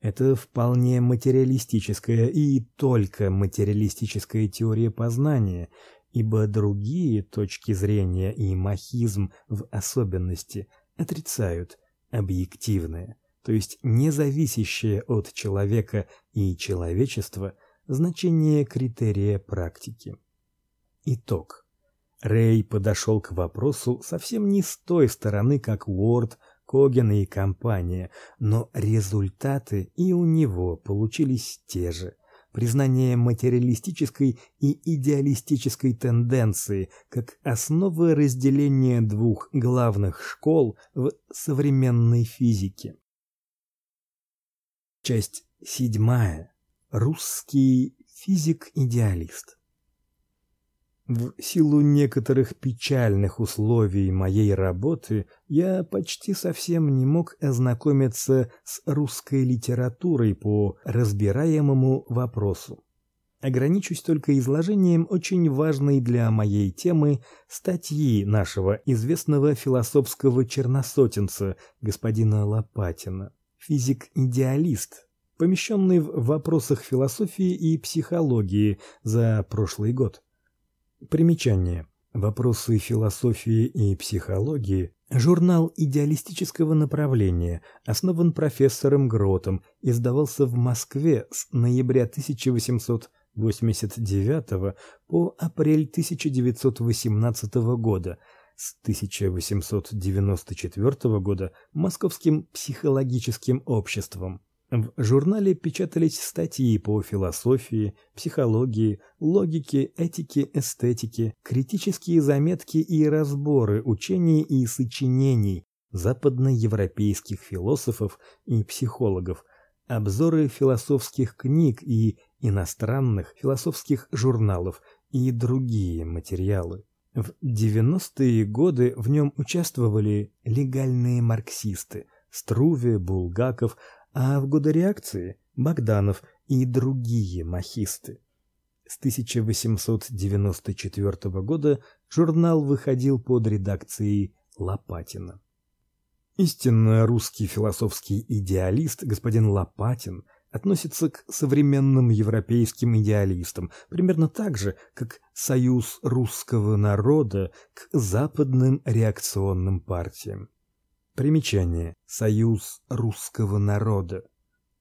это вполне материалистическая и только материалистическая теория познания, ибо другие точки зрения и махизм в особенности отрицают объективное, то есть не зависящее от человека и человечества значение критерия практики. Итог. Рэй подошел к вопросу совсем не с той стороны, как Уорд Коген и компания, но результаты и у него получились те же. Признание материалистической и идеалистической тенденции как основы разделения двух главных школ в современной физике. Часть седьмая. Русский физик-идеалист. В силу некоторых печальных условий моей работы я почти совсем не мог ознакомиться с русской литературой по разбираемому вопросу. Ограничусь только изложением очень важной для моей темы статьи нашего известного философского черносотенца господина Лопатина, физик-идеалист, помещенный в вопросах философии и психологии за прошлый год. Примечание. Вопросы философии и психологии. Журнал идеалистического направления, основан профессором Гротом, издавался в Москве с ноября 1889 по апрель 1918 года. С 1894 года Московским психологическим обществом. В журнале печатались статьи по философии, психологии, логике, этике, эстетике, критические заметки и разборы учений и сочинений западноевропейских философов и психологов, обзоры философских книг и иностранных философских журналов и другие материалы. В 90-е годы в нем участвовали легальные марксисты Струве, Булгаков, а в годы реакции Богданов и другие махисты. С 1894 года журнал выходил под редакцией Лопатина. Истинно русский философский идеалист господин Лопатин относится к современным европейским идеалистам примерно так же, как Союз русского народа к западным реакционным партиям. Примечание. Союз русского народа.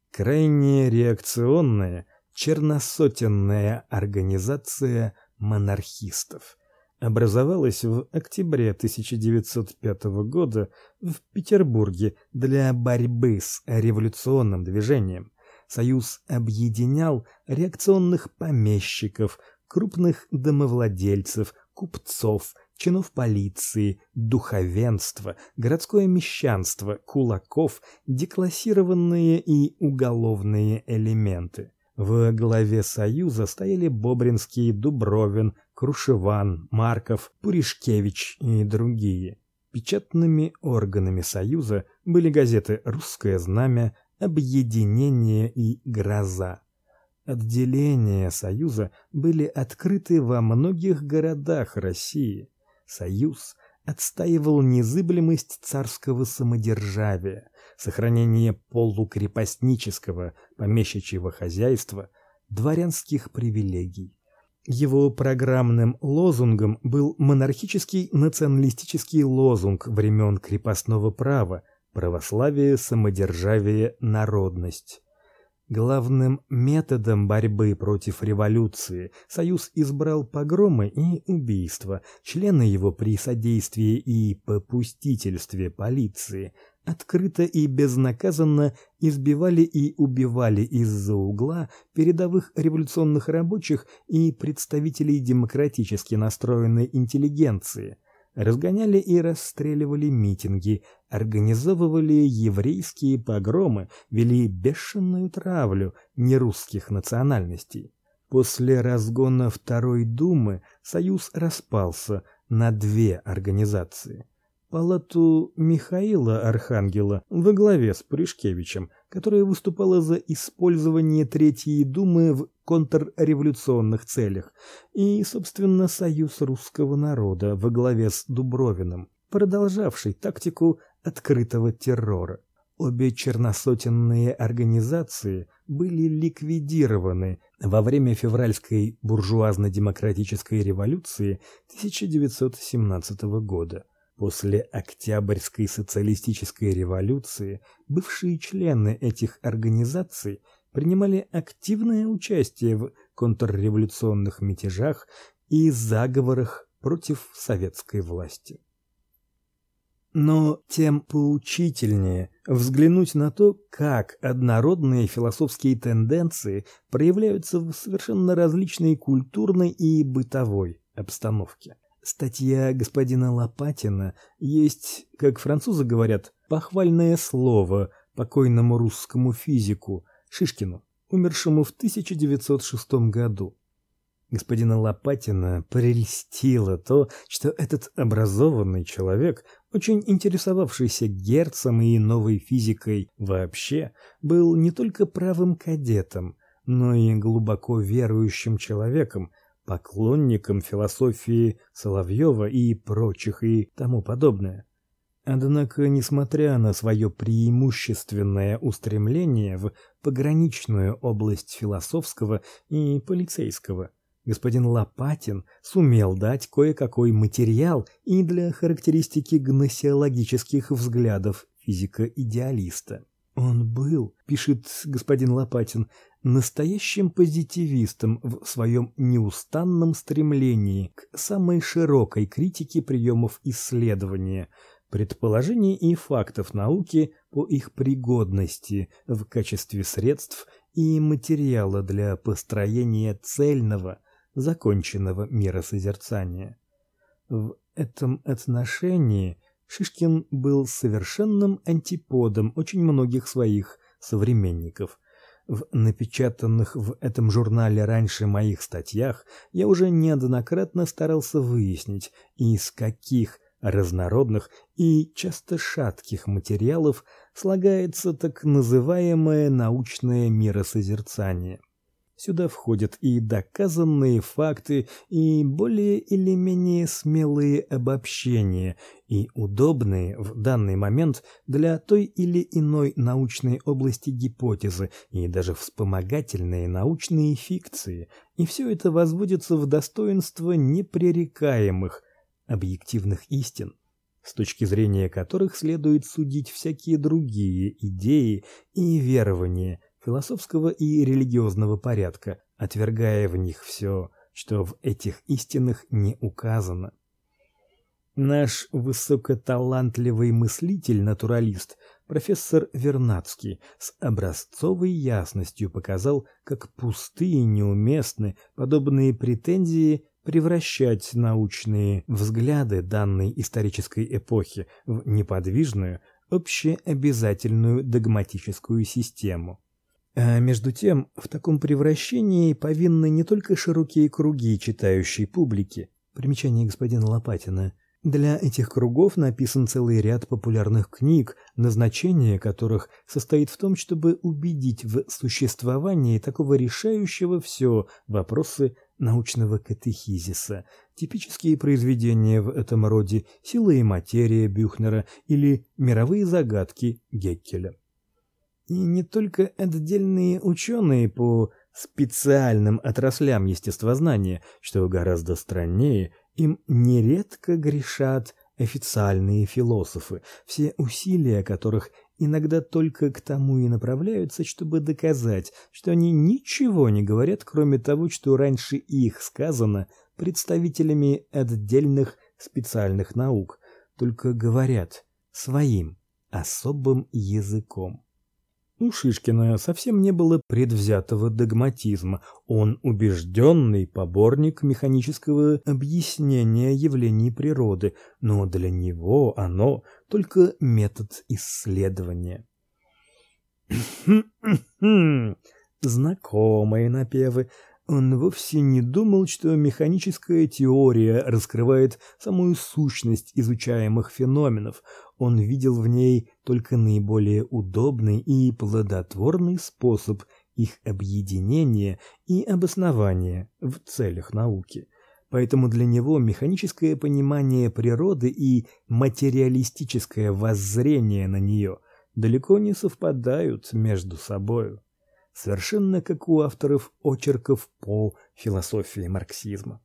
Крайне реакционная, черносотенная организация монархистов. Образовалась в октябре 1905 года в Петербурге для борьбы с революционным движением. Союз объединял реакционных помещиков, крупных домовладельцев, купцов, чинов полиции, духовенства, городское мещанство, кулаков, деклассированные и уголовные элементы. В главе союза стояли Бобринский, Дубровин, Крушеван, Марков, Пуришкевич и другие. Печатными органами Союза были газеты Русское знамя, Объединение и Гроза. Отделения Союза были открыты во многих городах России. Союз отстаивал незыблемость царского самодержавия, сохранение полукрепостнического помещичьего хозяйства, дворянских привилегий. Его программным лозунгом был монархический националистический лозунг времен крепостного права: православие, самодержавие, народность. Главным методом борьбы против революции Союз избрал погромы и убийства. Члены его при содействии и попустительстве полиции открыто и безнаказанно избивали и убивали из-за угла передовых революционных рабочих и представителей демократически настроенной интеллигенции – разгоняли и расстреливали митинги, организовывали еврейские погромы, вели бешеную травлю нерусских национальностей. После разгона Второй Думы Союз распался на две организации палату Михаила Архангела во главе с Пришкевичем, которая выступала за использование Третьей Думы в контрреволюционных целях, и, собственно, Союз русского народа во главе с Дубровиным, продолжавший тактику открытого террора. Обе черносотенные организации были ликвидированы во время февральской буржуазно-демократической революции 1917 года. После Октябрьской социалистической революции бывшие члены этих организаций принимали активное участие в контрреволюционных мятежах и заговорах против советской власти. Но тем поучительнее взглянуть на то, как однородные философские тенденции проявляются в совершенно различной культурной и бытовой обстановке. Статья господина Лопатина есть, как французы говорят, похвальное слово покойному русскому физику Шишкину, умершему в 1906 году. Господина Лопатина прельстило то, что этот образованный человек, очень интересовавшийся Герцем и новой физикой вообще, был не только правым кадетом, но и глубоко верующим человеком, поклонником философии Соловьева и прочих и тому подобное. Однако, несмотря на свое преимущественное устремление в пограничную область философского и полицейского, господин Лопатин сумел дать кое-какой материал и для характеристики гносеологических взглядов физика-идеалиста. Он был, пишет господин Лопатин, настоящим позитивистом в своем неустанном стремлении к самой широкой критике приемов исследования, предположений и фактов науки по их пригодности в качестве средств и материала для построения цельного, законченного миросозерцания. В этом отношении Шишкин был совершенным антиподом очень многих своих современников. В напечатанных в этом журнале раньше моих статьях я уже неоднократно старался выяснить, из каких разнородных и часто шатких материалов слагается так называемое научное миросозерцание. Сюда входят и доказанные факты, и более или менее смелые обобщения, и удобные в данный момент для той или иной научной области гипотезы, и даже вспомогательные научные фикции. И все это возводится в достоинство непререкаемых объективных истин с точки зрения которых следует судить всякие другие идеи и верования, философского и религиозного порядка, отвергая в них все, что в этих истинах не указано. Наш высокоталантливый мыслитель-натуралист профессор Вернадский с образцовой ясностью показал, как пустые и неуместны подобные претензии превращать научные взгляды данной исторической эпохи в неподвижную, общеобязательную догматическую систему. А между тем, в таком превращении повинны не только широкие круги читающей публики, примечание господина Лопатина, Для этих кругов написан целый ряд популярных книг, назначение которых состоит в том, чтобы убедить в существовании такого решающего все вопросы научного катехизиса. Типические произведения в этом роде «Сила и материя» Бюхнера или «Мировые загадки» Геккеля. И не только отдельные ученые по специальным отраслям естествознания, что гораздо страннее, им нередко грешат официальные философы, все усилия которых иногда только к тому и направляются, чтобы доказать, что они ничего не говорят, кроме того, что раньше их сказано представителями отдельных специальных наук, только говорят своим особым языком. У Шишкина совсем не было предвзятого догматизма. Он убежденный поборник механического объяснения явлений природы, но для него оно только метод исследования. Знакомые напевы он вовсе не думал, что механическая теория раскрывает самую сущность изучаемых феноменов. Он видел в ней только наиболее удобный и плодотворный способ их объединения и обоснования в целях науки. Поэтому для него механическое понимание природы и материалистическое воззрение на нее далеко не совпадают между собою совершенно как у авторов очерков по философии марксизма.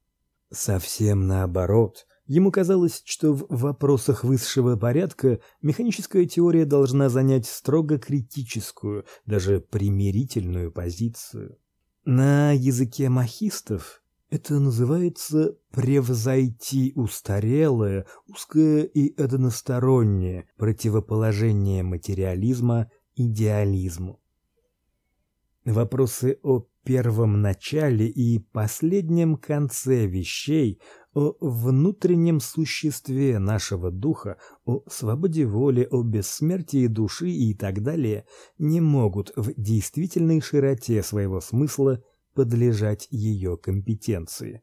Совсем наоборот, ему казалось, что в вопросах высшего порядка механическая теория должна занять строго критическую, даже примирительную позицию. На языке махистов это называется превзойти устарелое, узкое и одностороннее противоположение материализма идеализму. Вопросы о первом начале и последнем конце вещей, о внутреннем существе нашего духа, о свободе воли, о бессмертии души и так далее не могут в действительной широте своего смысла подлежать ее компетенции.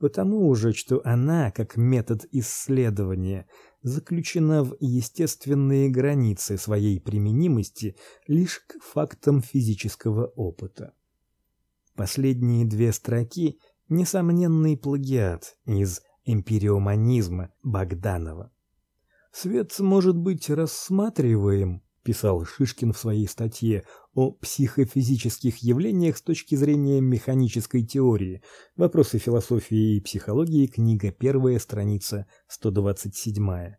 Потому уже, что она, как метод исследования, заключена в естественные границы своей применимости лишь к фактам физического опыта. Последние две строки несомненный плагиат из эмпириоманизма Богданова. Свет может быть рассматриваем писал Шишкин в своей статье о психофизических явлениях с точки зрения механической теории. Вопросы философии и психологии, книга 1, страница 127.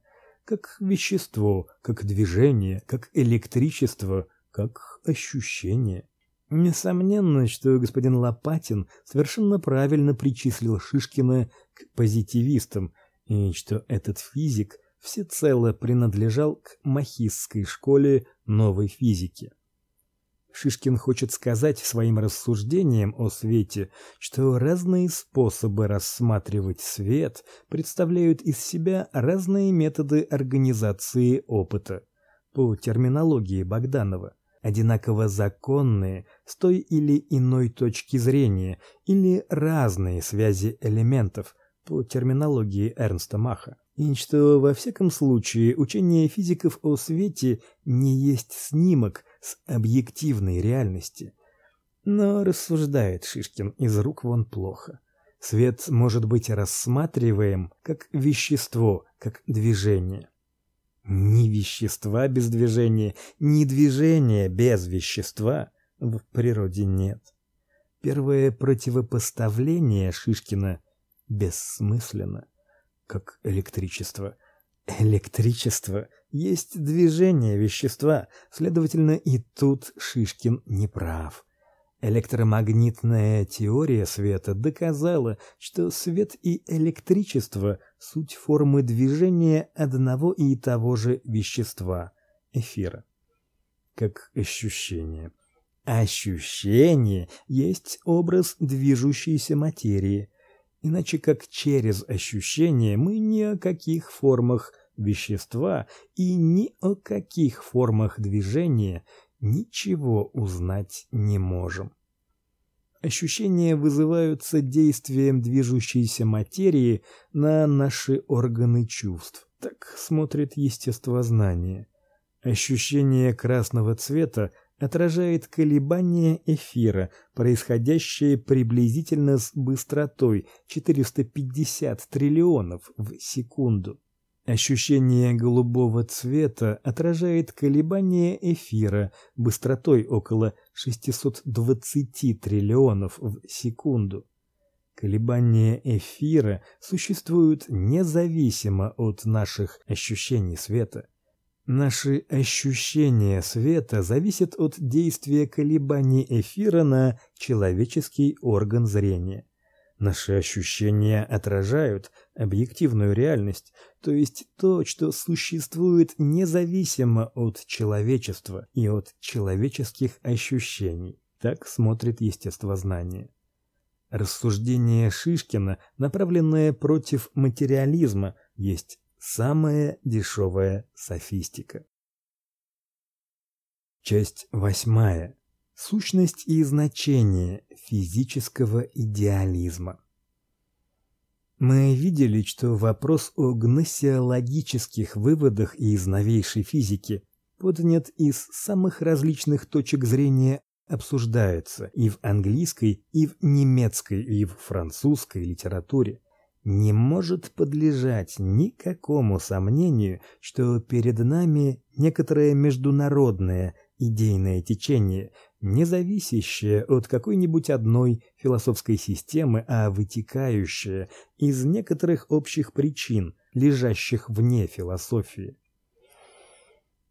Как вещество, как движение, как электричество, как ощущение. Несомненно, что господин Лопатин совершенно правильно причислил Шишкина к позитивистам, и что этот физик всецело принадлежал к махистской школе новой физики. Шишкин хочет сказать своим рассуждением о свете, что разные способы рассматривать свет представляют из себя разные методы организации опыта. По терминологии Богданова, одинаково законные с той или иной точки зрения или разные связи элементов по терминологии Эрнста Маха и что во всяком случае учение физиков о свете не есть снимок с объективной реальности. Но рассуждает Шишкин из рук вон плохо. Свет может быть рассматриваем как вещество, как движение. Ни вещества без движения, ни движения без вещества в природе нет. Первое противопоставление Шишкина бессмысленно как электричество. Электричество есть движение вещества, следовательно, и тут Шишкин не прав. Электромагнитная теория света доказала, что свет и электричество суть формы движения одного и того же вещества эфира. Как ощущение. Ощущение есть образ движущейся материи, Иначе как через ощущение мы ни о каких формах вещества и ни о каких формах движения ничего узнать не можем. ощущения вызываются действием движущейся материи на наши органы чувств. Так смотрит естествознание. Ощущение красного цвета отражает колебания эфира, происходящие приблизительно с быстротой 450 триллионов в секунду. Ощущение голубого цвета отражает колебания эфира быстротой около 620 триллионов в секунду. Колебания эфира существуют независимо от наших ощущений света. Наши ощущения света зависят от действия колебаний эфира на человеческий орган зрения. Наши ощущения отражают объективную реальность, то есть то, что существует независимо от человечества и от человеческих ощущений. Так смотрит естествознание. Рассуждение Шишкина, направленное против материализма, есть самая дешевая софистика. Часть восьмая. Сущность и значение физического идеализма. Мы видели, что вопрос о гносеологических выводах из новейшей физики поднят из самых различных точек зрения обсуждается и в английской, и в немецкой, и в французской литературе не может подлежать никакому сомнению, что перед нами некоторое международное идейное течение, не зависящее от какой-нибудь одной философской системы, а вытекающее из некоторых общих причин, лежащих вне философии.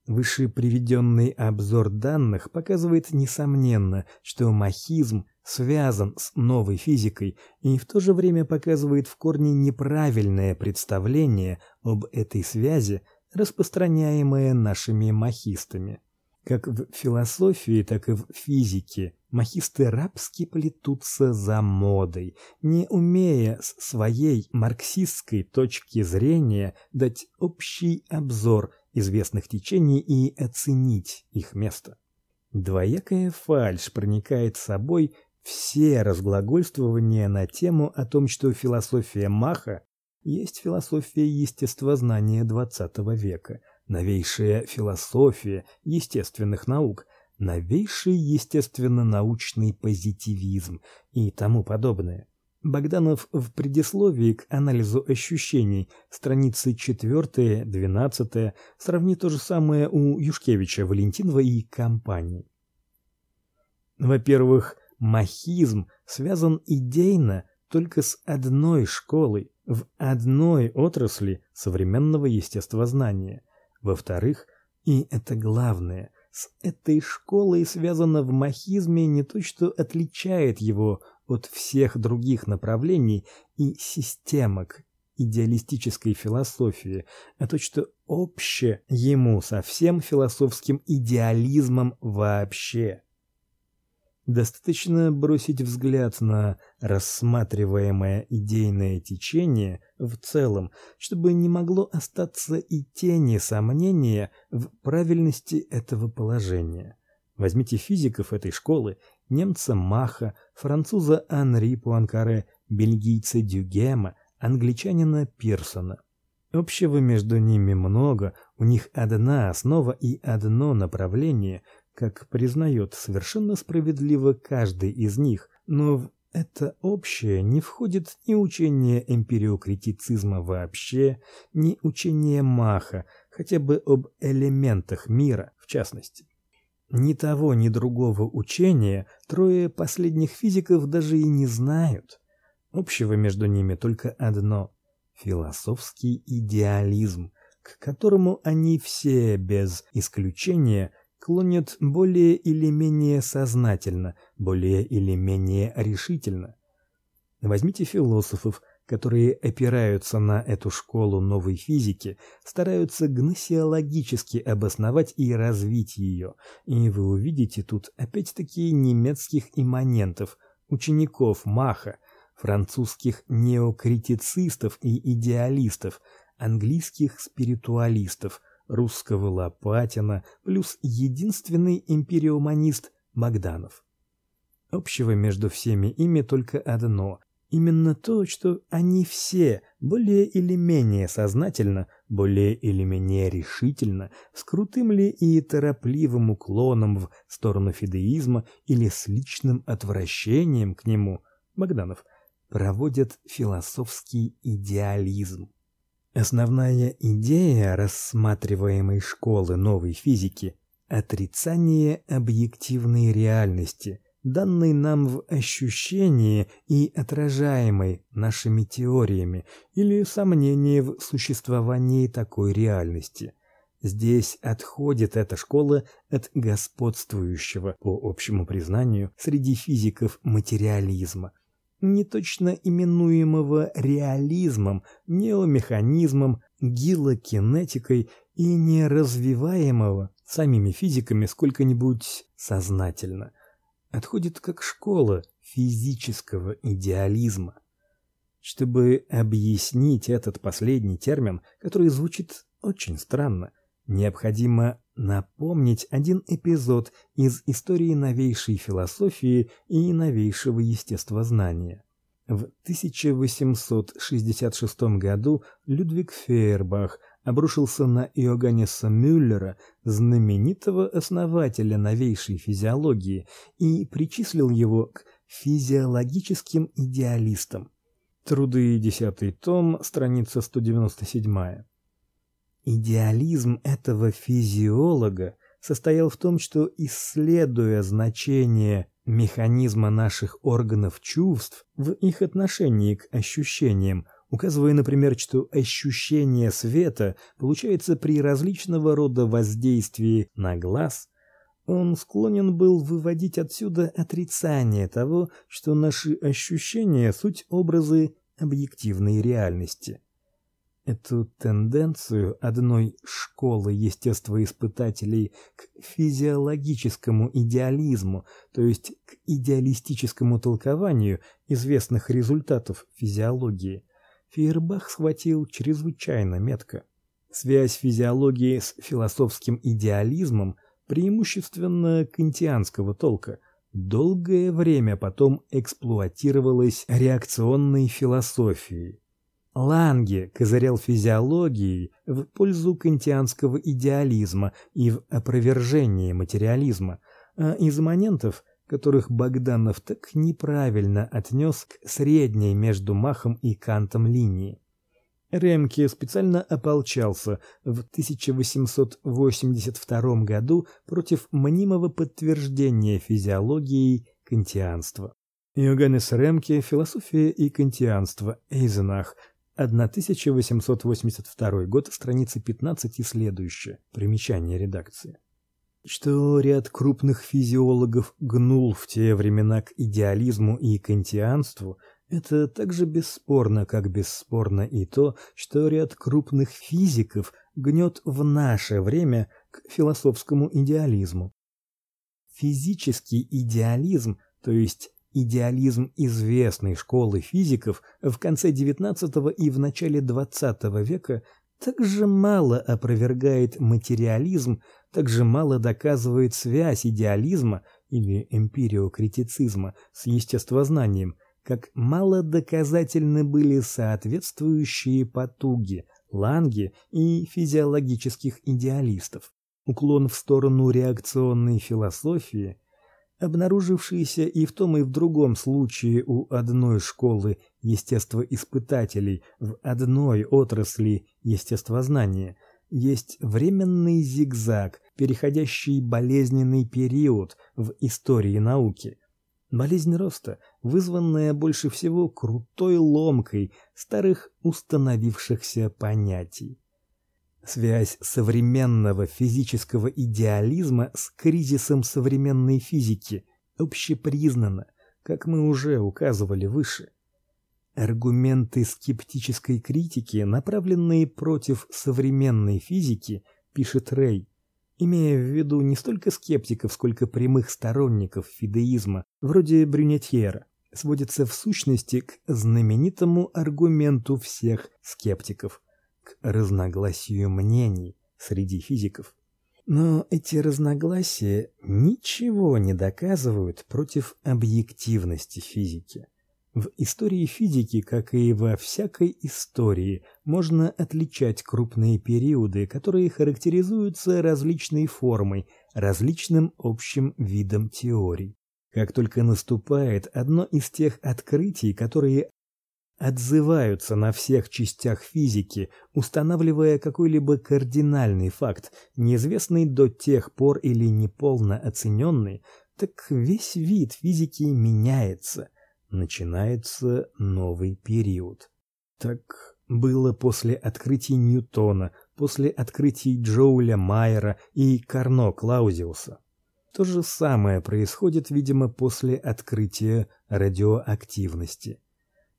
Выше приведенный обзор данных показывает несомненно, что махизм связан с новой физикой и в то же время показывает в корне неправильное представление об этой связи, распространяемое нашими махистами. Как в философии, так и в физике махисты рабски плетутся за модой, не умея с своей марксистской точки зрения дать общий обзор известных течений и оценить их место. Двоякая фальшь проникает собой все разглагольствования на тему о том, что философия Маха есть философия естествознания XX века, новейшая философия естественных наук, новейший естественно-научный позитивизм и тому подобное. Богданов в предисловии к анализу ощущений, страницы 4-12, сравни то же самое у Юшкевича, Валентинова и компании. Во-первых, махизм связан идейно только с одной школой, в одной отрасли современного естествознания. Во-вторых, и это главное, с этой школой связано в махизме не то, что отличает его от всех других направлений и системок идеалистической философии, а то, что общее ему со всем философским идеализмом вообще. Достаточно бросить взгляд на рассматриваемое идейное течение в целом, чтобы не могло остаться и тени сомнения в правильности этого положения. Возьмите физиков этой школы, немца Маха, француза Анри Пуанкаре, бельгийца Дюгема, англичанина Пирсона. Общего между ними много, у них одна основа и одно направление, как признает совершенно справедливо каждый из них, но в это общее не входит ни учение эмпириокритицизма вообще, ни учение Маха, хотя бы об элементах мира в частности. Ни того, ни другого учения трое последних физиков даже и не знают. Общего между ними только одно философский идеализм, к которому они все без исключения клонят более или менее сознательно, более или менее решительно. Возьмите философов, которые опираются на эту школу новой физики, стараются гносеологически обосновать и развить ее, и вы увидите тут опять-таки немецких имманентов, учеников Маха, французских неокритицистов и идеалистов, английских спиритуалистов – русского Лопатина плюс единственный эмпириоманист Магданов. Общего между всеми ими только одно Именно то, что они все более или менее сознательно, более или менее решительно, с крутым ли и торопливым уклоном в сторону фидеизма или с личным отвращением к нему, Богданов, проводят философский идеализм. Основная идея рассматриваемой школы новой физики отрицание объективной реальности – данный нам в ощущении и отражаемой нашими теориями или сомнение в существовании такой реальности. Здесь отходит эта школа от господствующего, по общему признанию, среди физиков материализма, не точно именуемого реализмом, неомеханизмом, гилокинетикой и не развиваемого самими физиками сколько-нибудь сознательно – отходит как школа физического идеализма. Чтобы объяснить этот последний термин, который звучит очень странно, необходимо напомнить один эпизод из истории новейшей философии и новейшего естествознания. В 1866 году Людвиг Фейербах обрушился на Иоганнеса Мюллера, знаменитого основателя новейшей физиологии, и причислил его к физиологическим идеалистам. Труды, 10 том, страница 197. Идеализм этого физиолога состоял в том, что исследуя значение механизма наших органов чувств в их отношении к ощущениям, указывая, например, что ощущение света получается при различного рода воздействии на глаз, он склонен был выводить отсюда отрицание того, что наши ощущения суть образы объективной реальности. Эту тенденцию одной школы естествоиспытателей к физиологическому идеализму, то есть к идеалистическому толкованию известных результатов физиологии, Фейербах схватил чрезвычайно метко. Связь физиологии с философским идеализмом преимущественно кантианского толка долгое время потом эксплуатировалась реакционной философией. Ланге козырял физиологией в пользу кантианского идеализма и в опровержении материализма, а из моментов которых Богданов так неправильно отнес к средней между Махом и Кантом линии. Ремке специально ополчался в 1882 году против мнимого подтверждения физиологии кантианства. Иоганнес Ремке «Философия и кантианство. Эйзенах», 1882 год, страница 15 и следующее. Примечание редакции что ряд крупных физиологов гнул в те времена к идеализму и кантианству, это так же бесспорно, как бесспорно и то, что ряд крупных физиков гнет в наше время к философскому идеализму. Физический идеализм, то есть идеализм известной школы физиков в конце XIX и в начале XX века так же мало опровергает материализм, так же мало доказывает связь идеализма или эмпириокритицизма с естествознанием, как мало доказательны были соответствующие потуги Ланге и физиологических идеалистов. Уклон в сторону реакционной философии обнаружившиеся и в том и в другом случае у одной школы естествоиспытателей в одной отрасли естествознания, есть временный зигзаг, переходящий болезненный период в истории науки. Болезнь роста, вызванная больше всего крутой ломкой старых установившихся понятий. Связь современного физического идеализма с кризисом современной физики общепризнана, как мы уже указывали выше. Аргументы скептической критики, направленные против современной физики, пишет Рей, имея в виду не столько скептиков, сколько прямых сторонников фидеизма, вроде Брюнетьера, сводятся в сущности к знаменитому аргументу всех скептиков – к разногласию мнений среди физиков. Но эти разногласия ничего не доказывают против объективности физики. В истории физики, как и во всякой истории, можно отличать крупные периоды, которые характеризуются различной формой, различным общим видом теорий. Как только наступает одно из тех открытий, которые отзываются на всех частях физики, устанавливая какой-либо кардинальный факт, неизвестный до тех пор или неполно оцененный, так весь вид физики меняется, начинается новый период. Так было после открытий Ньютона, после открытий Джоуля Майера и Карно Клаузиуса. То же самое происходит, видимо, после открытия радиоактивности.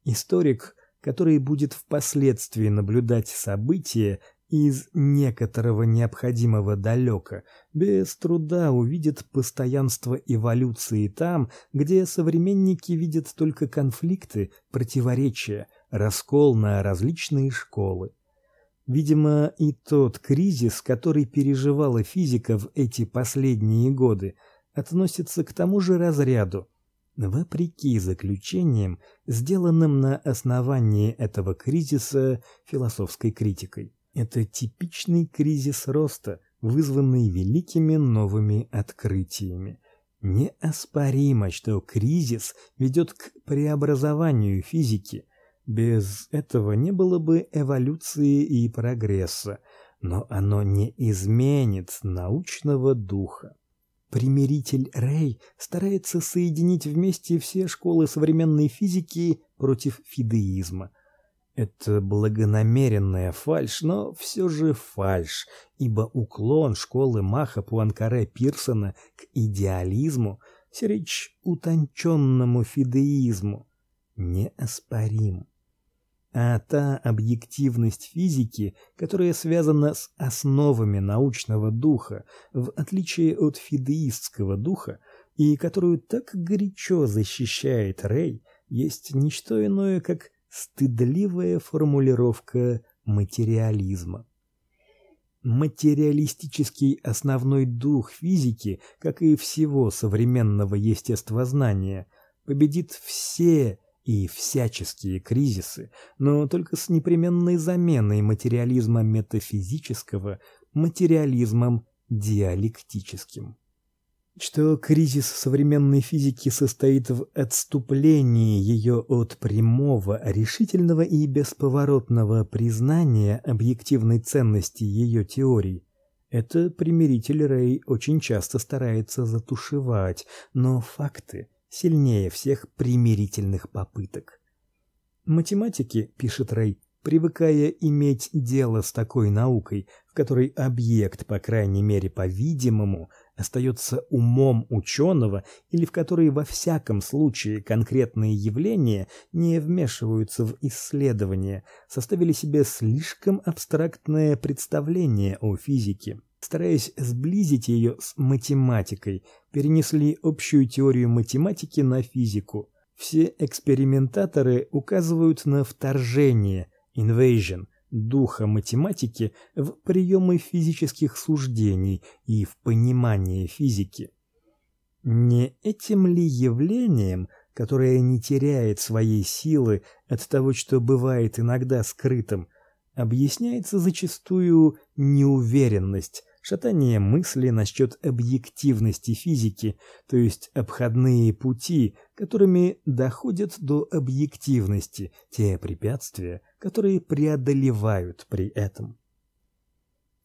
Историк, который будет впоследствии наблюдать события из некоторого необходимого далека, без труда увидит постоянство эволюции там, где современники видят только конфликты, противоречия, раскол на различные школы. Видимо, и тот кризис, который переживала физика в эти последние годы, относится к тому же разряду, вопреки заключениям, сделанным на основании этого кризиса философской критикой. Это типичный кризис роста, вызванный великими новыми открытиями. Неоспоримо, что кризис ведет к преобразованию физики. Без этого не было бы эволюции и прогресса, но оно не изменит научного духа. Примиритель Рей старается соединить вместе все школы современной физики против фидеизма. Это благонамеренная фальшь, но все же фальшь, ибо уклон школы Маха Пуанкаре Пирсона к идеализму, речь утонченному фидеизму, неоспорим а та объективность физики, которая связана с основами научного духа, в отличие от фидеистского духа, и которую так горячо защищает Рей, есть не что иное, как стыдливая формулировка материализма. Материалистический основной дух физики, как и всего современного естествознания, победит все и всяческие кризисы, но только с непременной заменой материализма метафизического материализмом диалектическим. Что кризис современной физики состоит в отступлении ее от прямого, решительного и бесповоротного признания объективной ценности ее теорий. Это примиритель Рей очень часто старается затушевать, но факты сильнее всех примирительных попыток. Математики, пишет Рей, привыкая иметь дело с такой наукой, в которой объект, по крайней мере, по-видимому, остается умом ученого или в которой во всяком случае конкретные явления не вмешиваются в исследование, составили себе слишком абстрактное представление о физике стараясь сблизить ее с математикой, перенесли общую теорию математики на физику. Все экспериментаторы указывают на вторжение, invasion, духа математики в приемы физических суждений и в понимание физики. Не этим ли явлением, которое не теряет своей силы от того, что бывает иногда скрытым, объясняется зачастую неуверенность, шатание мысли насчет объективности физики, то есть обходные пути, которыми доходят до объективности те препятствия, которые преодолевают при этом.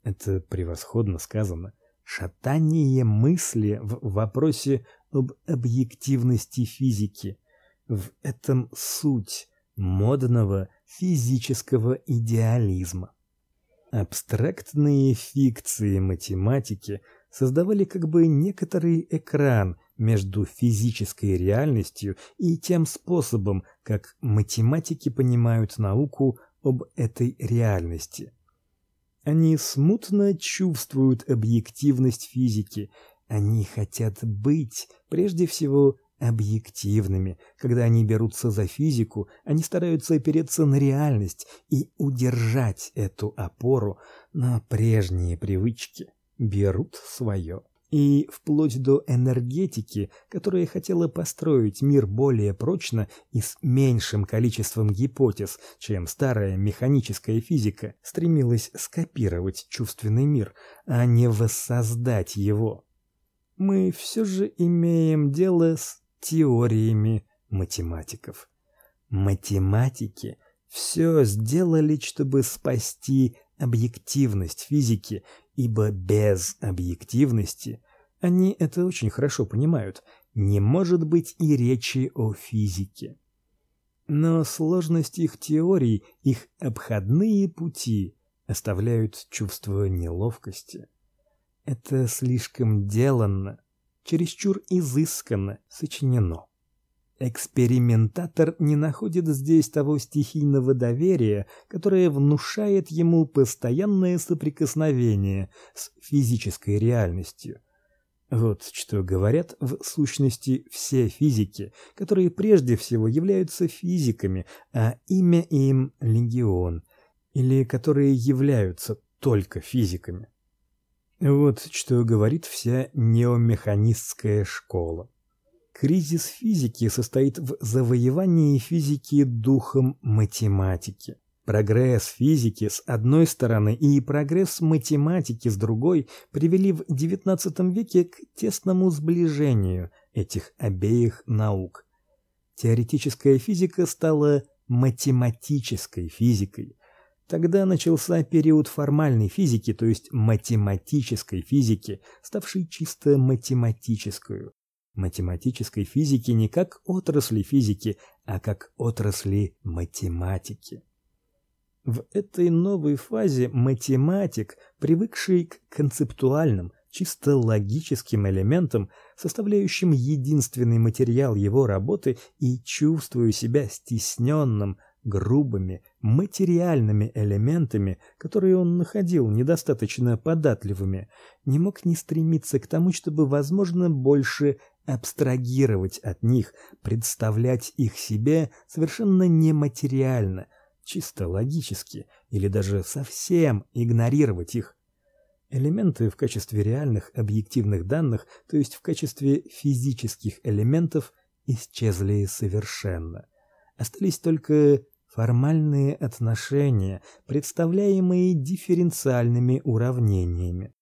Это превосходно сказано. Шатание мысли в вопросе об объективности физики. В этом суть модного физического идеализма. Абстрактные фикции математики создавали как бы некоторый экран между физической реальностью и тем способом, как математики понимают науку об этой реальности. Они смутно чувствуют объективность физики, они хотят быть прежде всего объективными. Когда они берутся за физику, они стараются опереться на реальность и удержать эту опору на прежние привычки, берут свое и вплоть до энергетики, которая хотела построить мир более прочно и с меньшим количеством гипотез, чем старая механическая физика, стремилась скопировать чувственный мир, а не воссоздать его. Мы все же имеем дело с теориями математиков. Математики все сделали, чтобы спасти объективность физики ибо без объективности они это очень хорошо понимают. Не может быть и речи о физике. Но сложность их теорий, их обходные пути оставляют чувство неловкости. Это слишком деланно, чересчур изысканно сочинено. Экспериментатор не находит здесь того стихийного доверия, которое внушает ему постоянное соприкосновение с физической реальностью. Вот что говорят в сущности все физики, которые прежде всего являются физиками, а имя им легион, или которые являются только физиками. Вот что говорит вся неомеханистская школа. Кризис физики состоит в завоевании физики духом математики. Прогресс физики с одной стороны и прогресс математики с другой привели в XIX веке к тесному сближению этих обеих наук. Теоретическая физика стала математической физикой. Тогда начался период формальной физики, то есть математической физики, ставшей чисто математической математической физики не как отрасли физики, а как отрасли математики. В этой новой фазе математик, привыкший к концептуальным, чисто логическим элементам, составляющим единственный материал его работы, и чувствуя себя стесненным грубыми материальными элементами, которые он находил недостаточно податливыми, не мог не стремиться к тому, чтобы возможно больше абстрагировать от них, представлять их себе совершенно нематериально, чисто логически, или даже совсем игнорировать их. Элементы в качестве реальных объективных данных, то есть в качестве физических элементов, исчезли совершенно. Остались только формальные отношения, представляемые дифференциальными уравнениями.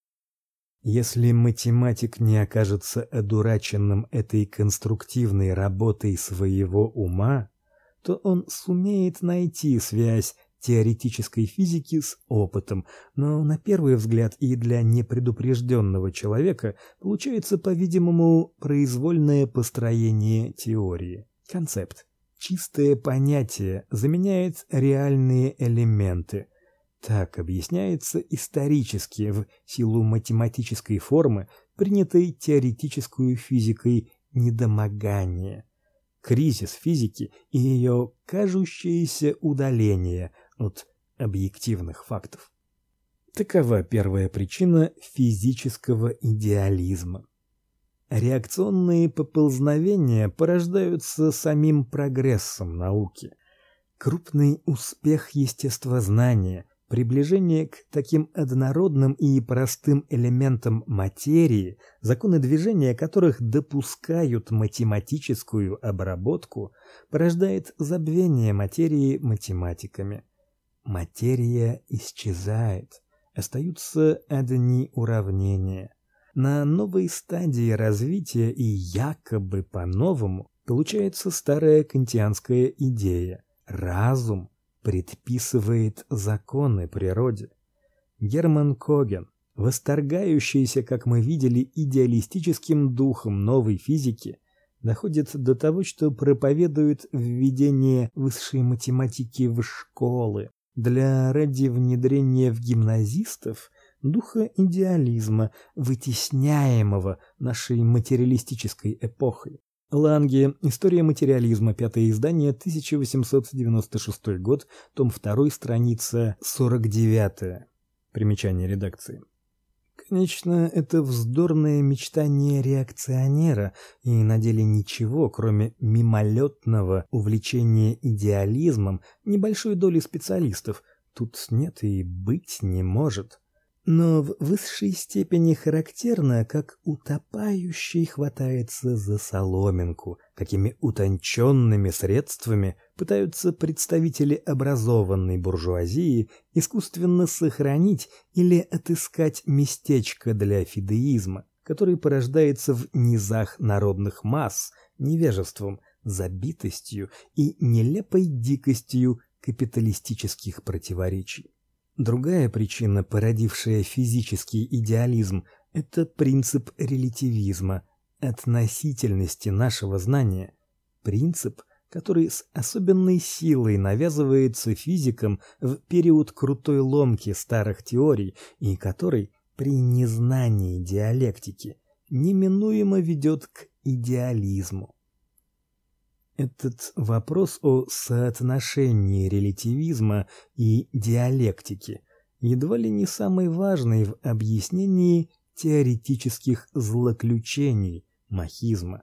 Если математик не окажется одураченным этой конструктивной работой своего ума, то он сумеет найти связь теоретической физики с опытом, но на первый взгляд и для непредупрежденного человека получается, по-видимому, произвольное построение теории. Концепт. Чистое понятие заменяет реальные элементы – так объясняется исторически в силу математической формы, принятой теоретической физикой недомогание, кризис физики и ее кажущееся удаление от объективных фактов. Такова первая причина физического идеализма. Реакционные поползновения порождаются самим прогрессом науки. Крупный успех естествознания – Приближение к таким однородным и простым элементам материи, законы движения которых допускают математическую обработку, порождает забвение материи математиками. Материя исчезает, остаются одни уравнения. На новой стадии развития и якобы по-новому получается старая кантианская идея разум предписывает законы природе. Герман Коген, восторгающийся, как мы видели, идеалистическим духом новой физики, доходит до того, что проповедует введение высшей математики в школы для ради внедрения в гимназистов духа идеализма, вытесняемого нашей материалистической эпохой. Ланге. История материализма. Пятое издание. 1896 год. Том 2. Страница 49. Примечание редакции. Конечно, это вздорное мечтание реакционера, и на деле ничего, кроме мимолетного увлечения идеализмом небольшой доли специалистов, тут нет и быть не может. Но в высшей степени характерно, как утопающий хватается за соломинку, какими утонченными средствами пытаются представители образованной буржуазии искусственно сохранить или отыскать местечко для фидеизма, который порождается в низах народных масс невежеством, забитостью и нелепой дикостью капиталистических противоречий. Другая причина, породившая физический идеализм это принцип релятивизма, относительности нашего знания, принцип, который с особенной силой навязывается физикам в период крутой ломки старых теорий и который при незнании диалектики неминуемо ведет к идеализму. Этот вопрос о соотношении релятивизма и диалектики едва ли не самый важный в объяснении теоретических злоключений махизма.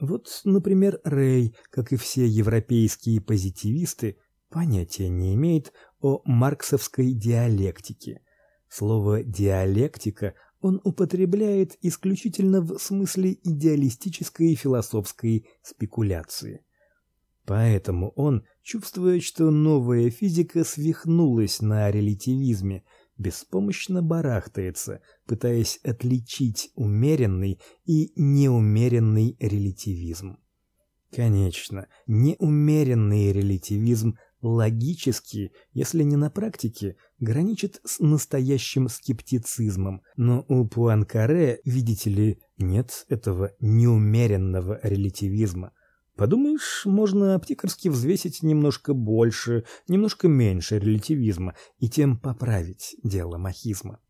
Вот, например, Рей, как и все европейские позитивисты, понятия не имеет о марксовской диалектике. Слово диалектика он употребляет исключительно в смысле идеалистической философской спекуляции. Поэтому он чувствует, что новая физика свихнулась на релятивизме, беспомощно барахтается, пытаясь отличить умеренный и неумеренный релятивизм. Конечно, неумеренный релятивизм логически, если не на практике, граничит с настоящим скептицизмом, но у Пуанкаре, видите ли, нет этого неумеренного релятивизма. Подумаешь, можно аптекарски взвесить немножко больше, немножко меньше релятивизма и тем поправить дело махизма.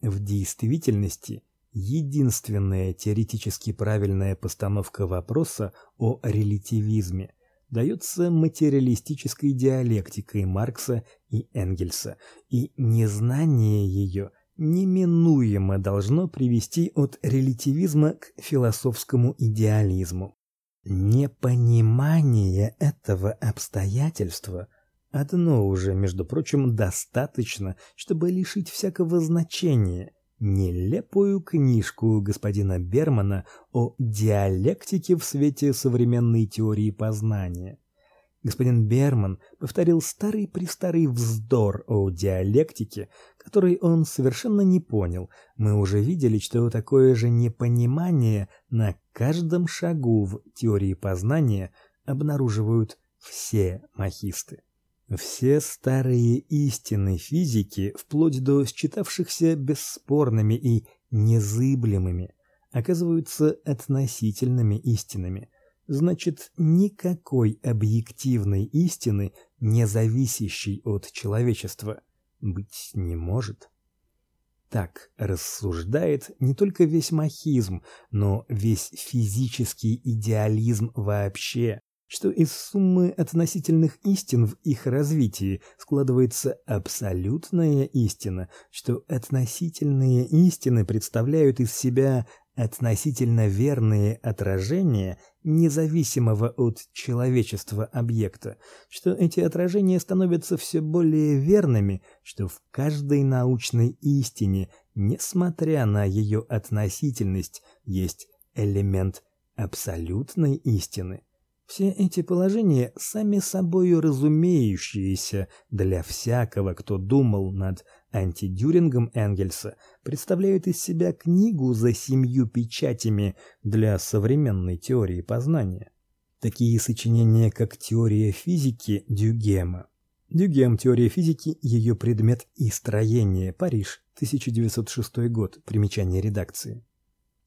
В действительности единственная теоретически правильная постановка вопроса о релятивизме дается материалистической диалектикой Маркса и Энгельса, и незнание ее неминуемо должно привести от релятивизма к философскому идеализму. Непонимание этого обстоятельства одно уже, между прочим, достаточно, чтобы лишить всякого значения нелепую книжку господина Бермана о диалектике в свете современной теории познания. Господин Берман повторил старый-престарый вздор о диалектике, который он совершенно не понял. Мы уже видели, что такое же непонимание на каждом шагу в теории познания обнаруживают все махисты. Все старые истины физики, вплоть до считавшихся бесспорными и незыблемыми, оказываются относительными истинами. Значит, никакой объективной истины, не зависящей от человечества, быть не может. Так рассуждает не только весь махизм, но весь физический идеализм вообще что из суммы относительных истин в их развитии складывается абсолютная истина, что относительные истины представляют из себя относительно верные отражения независимого от человечества объекта, что эти отражения становятся все более верными, что в каждой научной истине, несмотря на ее относительность, есть элемент абсолютной истины. Все эти положения сами собою разумеющиеся для всякого, кто думал над антидюрингом Энгельса, представляют из себя книгу за семью печатями для современной теории познания. Такие сочинения, как Теория физики Дюгема. Дюгем. Теория физики. Ее предмет и строение. Париж. 1906 год. Примечание редакции.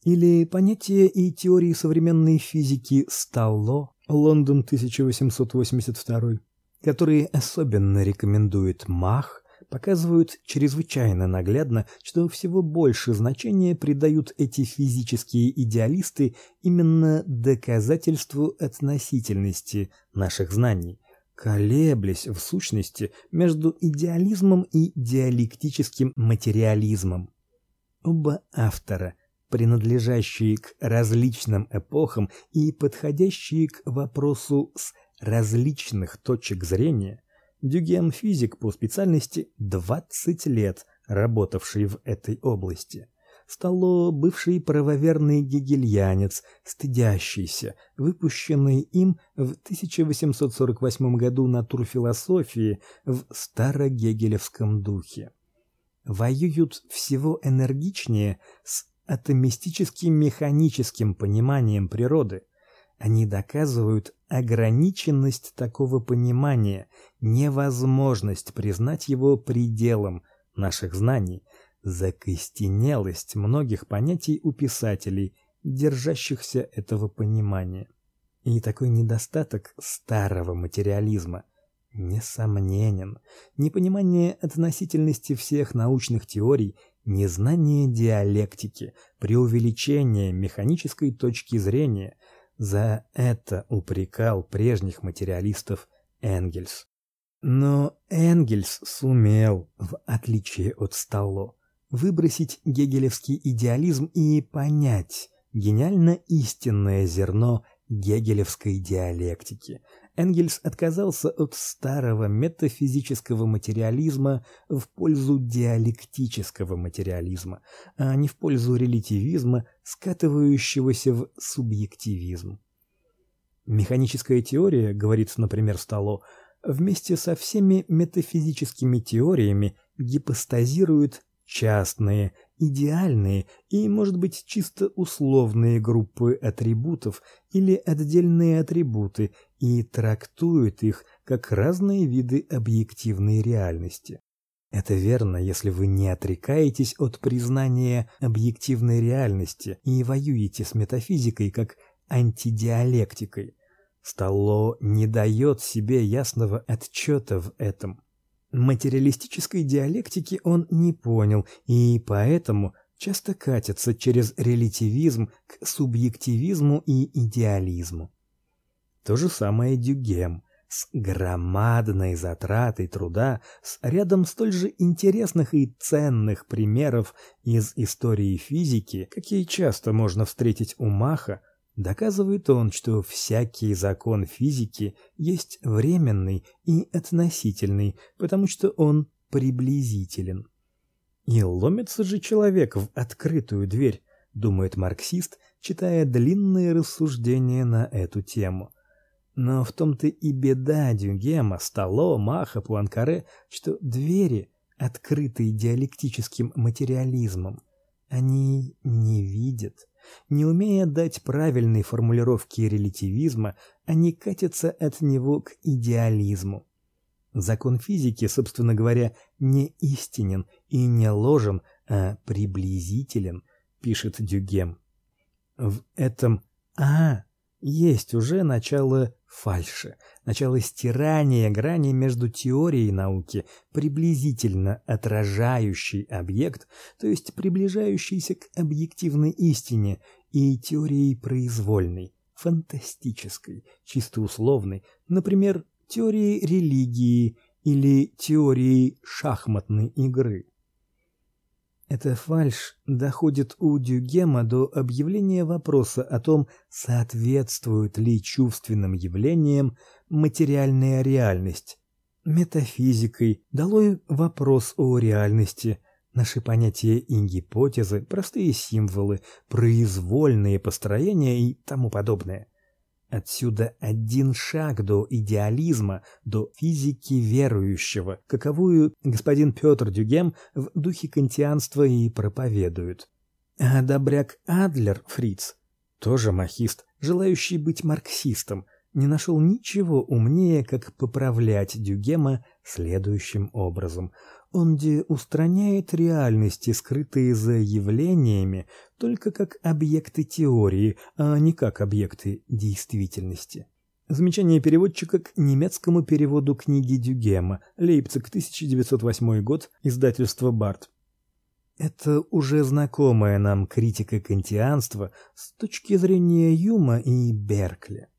Или понятие и теории современной физики Сталло Лондон 1882, которые особенно рекомендует Мах, показывают чрезвычайно наглядно, что всего больше значения придают эти физические идеалисты именно доказательству относительности наших знаний, колеблясь в сущности между идеализмом и диалектическим материализмом. Оба автора принадлежащие к различным эпохам и подходящие к вопросу с различных точек зрения, Дюген физик по специальности 20 лет работавший в этой области. Стало бывший правоверный гегельянец, стыдящийся, выпущенный им в 1848 году натур философии в старогегелевском духе. Воюют всего энергичнее с атомистическим механическим пониманием природы. Они доказывают ограниченность такого понимания, невозможность признать его пределом наших знаний, закостенелость многих понятий у писателей, держащихся этого понимания. И такой недостаток старого материализма несомненен. Непонимание относительности всех научных теорий, незнание диалектики, преувеличение механической точки зрения за это упрекал прежних материалистов Энгельс. Но Энгельс сумел, в отличие от Сталло, выбросить гегелевский идеализм и понять гениально истинное зерно гегелевской диалектики. Энгельс отказался от старого метафизического материализма в пользу диалектического материализма, а не в пользу релятивизма, скатывающегося в субъективизм. Механическая теория, говорит, например, Стало, вместе со всеми метафизическими теориями гипостазирует частные, идеальные и, может быть, чисто условные группы атрибутов или отдельные атрибуты и трактует их как разные виды объективной реальности. Это верно, если вы не отрекаетесь от признания объективной реальности и воюете с метафизикой как антидиалектикой. Сталло не дает себе ясного отчета в этом. Материалистической диалектики он не понял и поэтому часто катится через релятивизм к субъективизму и идеализму. То же самое Дюгем с громадной затратой труда, с рядом столь же интересных и ценных примеров из истории физики, какие часто можно встретить у Маха, Доказывает он, что всякий закон физики есть временный и относительный, потому что он приблизителен. И ломится же человек в открытую дверь, думает марксист, читая длинные рассуждения на эту тему. Но в том-то и беда Дюгема, Стало, Маха, Пуанкаре, что двери, открытые диалектическим материализмом, они не видят. Не умея дать правильной формулировки релятивизма, они катятся от него к идеализму. Закон физики, собственно говоря, не истинен и не ложен, а приблизителен, пишет Дюгем. В этом а есть уже начало фальши, начало стирания грани между теорией науки, приблизительно отражающей объект, то есть приближающейся к объективной истине, и теорией произвольной, фантастической, чисто условной, например, теорией религии или теорией шахматной игры. Эта фальшь доходит у Дюгема до объявления вопроса о том, соответствует ли чувственным явлениям материальная реальность. Метафизикой долой вопрос о реальности. Наши понятия и гипотезы, простые символы, произвольные построения и тому подобное. Отсюда один шаг до идеализма, до физики верующего, каковую господин Петр Дюгем в духе кантианства и проповедует. А добряк Адлер Фриц, тоже махист, желающий быть марксистом, не нашел ничего умнее, как поправлять Дюгема следующим образом. Он устраняет реальности, скрытые за явлениями, только как объекты теории, а не как объекты действительности. Замечание переводчика к немецкому переводу книги Дюгема. Лейпциг, 1908 год, издательство Барт. Это уже знакомая нам критика кантианства с точки зрения Юма и Беркли.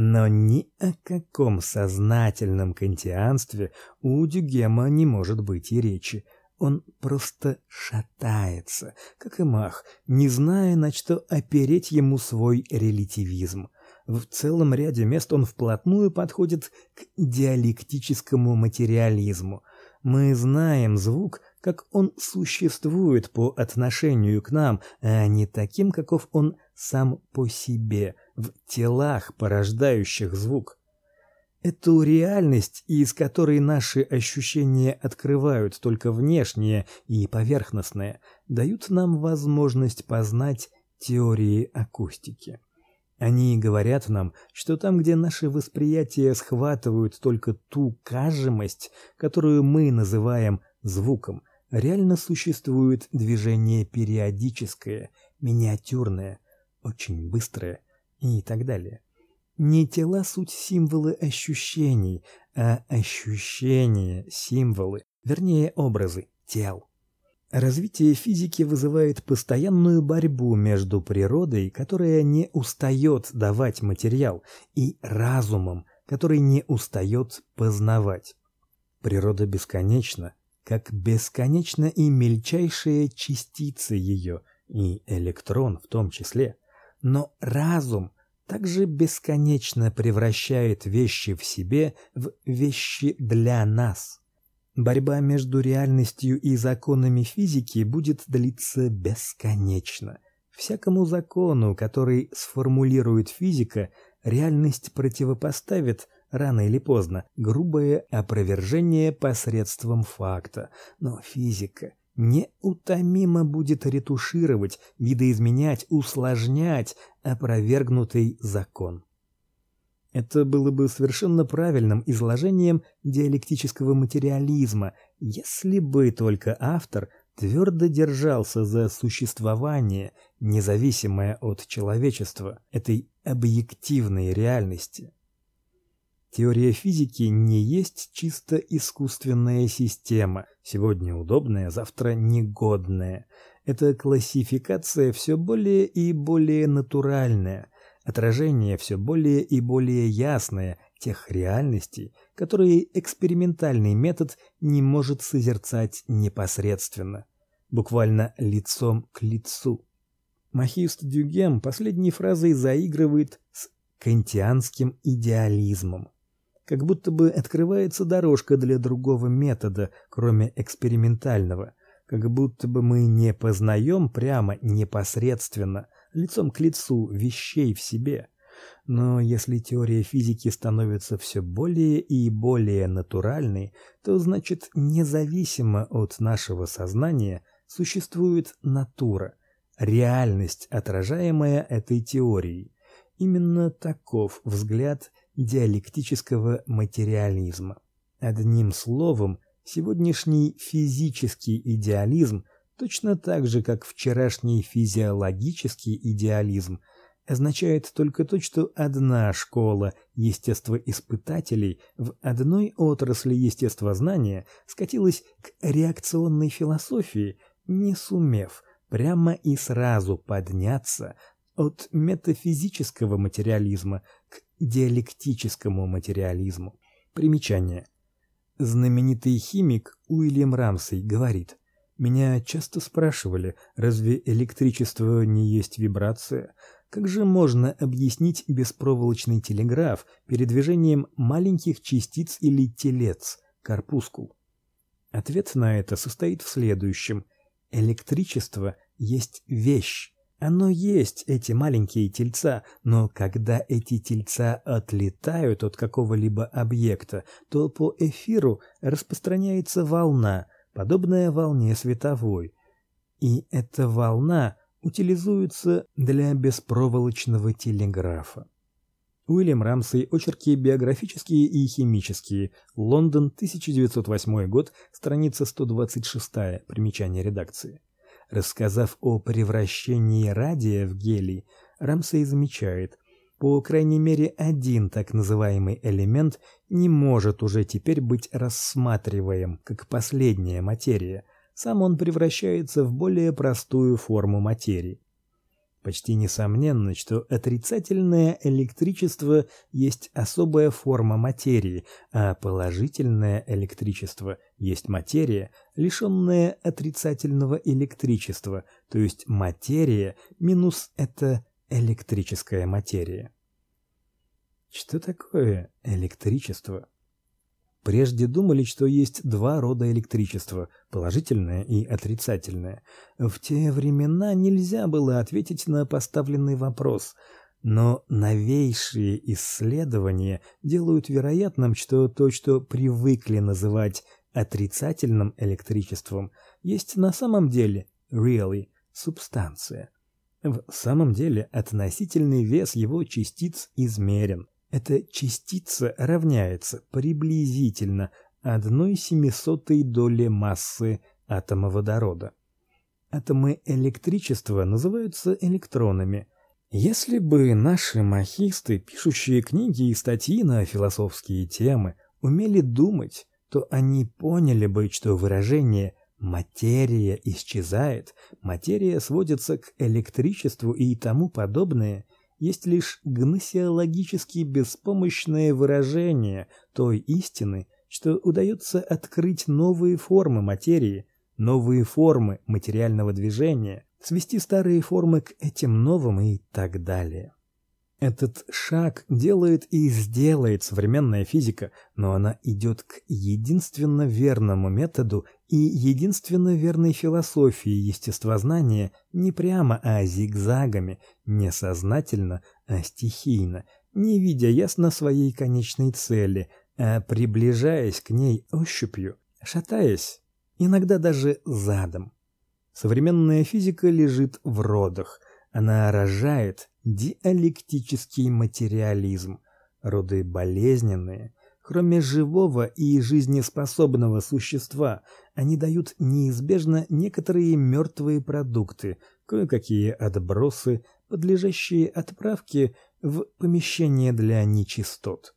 Но ни о каком сознательном кантианстве у Дюгема не может быть и речи. Он просто шатается, как и Мах, не зная, на что опереть ему свой релятивизм. В целом ряде мест он вплотную подходит к диалектическому материализму. Мы знаем звук, как он существует по отношению к нам, а не таким, каков он сам по себе в телах, порождающих звук. Эту реальность, из которой наши ощущения открывают только внешнее и поверхностное, дают нам возможность познать теории акустики. Они говорят нам, что там, где наши восприятия схватывают только ту кажемость, которую мы называем звуком, реально существует движение периодическое, миниатюрное, очень быстрое и так далее. Не тела суть символы ощущений, а ощущения символы, вернее образы тел. Развитие физики вызывает постоянную борьбу между природой, которая не устает давать материал, и разумом, который не устает познавать. Природа бесконечна, как бесконечна и мельчайшая частица ее, и электрон в том числе. Но разум также бесконечно превращает вещи в себе в вещи для нас. Борьба между реальностью и законами физики будет длиться бесконечно. Всякому закону, который сформулирует физика, реальность противопоставит рано или поздно грубое опровержение посредством факта. Но физика неутомимо будет ретушировать, видоизменять, усложнять опровергнутый закон. Это было бы совершенно правильным изложением диалектического материализма, если бы только автор твердо держался за существование, независимое от человечества, этой объективной реальности. Теория физики не есть чисто искусственная система, сегодня удобная, завтра негодная. Это классификация все более и более натуральная – отражение все более и более ясное тех реальностей, которые экспериментальный метод не может созерцать непосредственно, буквально лицом к лицу. Махист Дюгем последней фразой заигрывает с кантианским идеализмом. Как будто бы открывается дорожка для другого метода, кроме экспериментального, как будто бы мы не познаем прямо непосредственно, лицом к лицу вещей в себе. Но если теория физики становится все более и более натуральной, то значит, независимо от нашего сознания существует натура, реальность, отражаемая этой теорией. Именно таков взгляд диалектического материализма. Одним словом, сегодняшний физический идеализм точно так же, как вчерашний физиологический идеализм, означает только то, что одна школа естествоиспытателей в одной отрасли естествознания скатилась к реакционной философии, не сумев прямо и сразу подняться от метафизического материализма к диалектическому материализму. Примечание. Знаменитый химик Уильям Рамсей говорит: меня часто спрашивали, разве электричество не есть вибрация? Как же можно объяснить беспроволочный телеграф передвижением маленьких частиц или телец, корпускул? Ответ на это состоит в следующем: электричество есть вещь. Оно есть эти маленькие тельца, но когда эти тельца отлетают от какого-либо объекта, то по эфиру распространяется волна, подобная волне световой, и эта волна утилизуется для беспроволочного телеграфа. Уильям Рамсей. Очерки биографические и химические. Лондон, 1908 год, страница 126. Примечание редакции. Рассказав о превращении радия в гелий, Рамсей замечает: по крайней мере, один так называемый элемент не может уже теперь быть рассматриваем как последняя материя. Сам он превращается в более простую форму материи. Почти несомненно, что отрицательное электричество есть особая форма материи, а положительное электричество есть материя, лишенная отрицательного электричества, то есть материя минус это электрическая материя. Что такое электричество? Прежде думали, что есть два рода электричества положительное и отрицательное. В те времена нельзя было ответить на поставленный вопрос. Но новейшие исследования делают вероятным, что то, что привыкли называть отрицательным электричеством, есть на самом деле really субстанция. В самом деле относительный вес его частиц измерен. Эта частица равняется приблизительно одной семисотой доле массы атома водорода. Атомы электричества называются электронами. Если бы наши махисты, пишущие книги и статьи на философские темы, умели думать, то они поняли бы, что выражение материя исчезает, материя сводится к электричеству и тому подобное – есть лишь гносеологически беспомощное выражение той истины, что удается открыть новые формы материи, новые формы материального движения, свести старые формы к этим новым и так далее. Этот шаг делает и сделает современная физика, но она идет к единственно верному методу и единственно верной философии естествознания не прямо, а зигзагами, не сознательно, а стихийно, не видя ясно своей конечной цели, а приближаясь к ней ощупью, шатаясь, иногда даже задом. Современная физика лежит в родах. Она рожает диалектический материализм, роды болезненные. Кроме живого и жизнеспособного существа, они дают неизбежно некоторые мертвые продукты, кое-какие отбросы, подлежащие отправке в помещение для нечистот.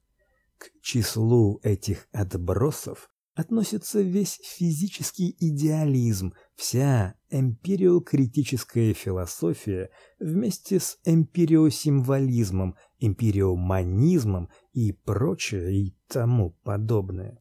К числу этих отбросов относится весь физический идеализм, вся эмпириокритическая философия вместе с эмпириосимволизмом, эмпириоманизмом и прочее и тому подобное.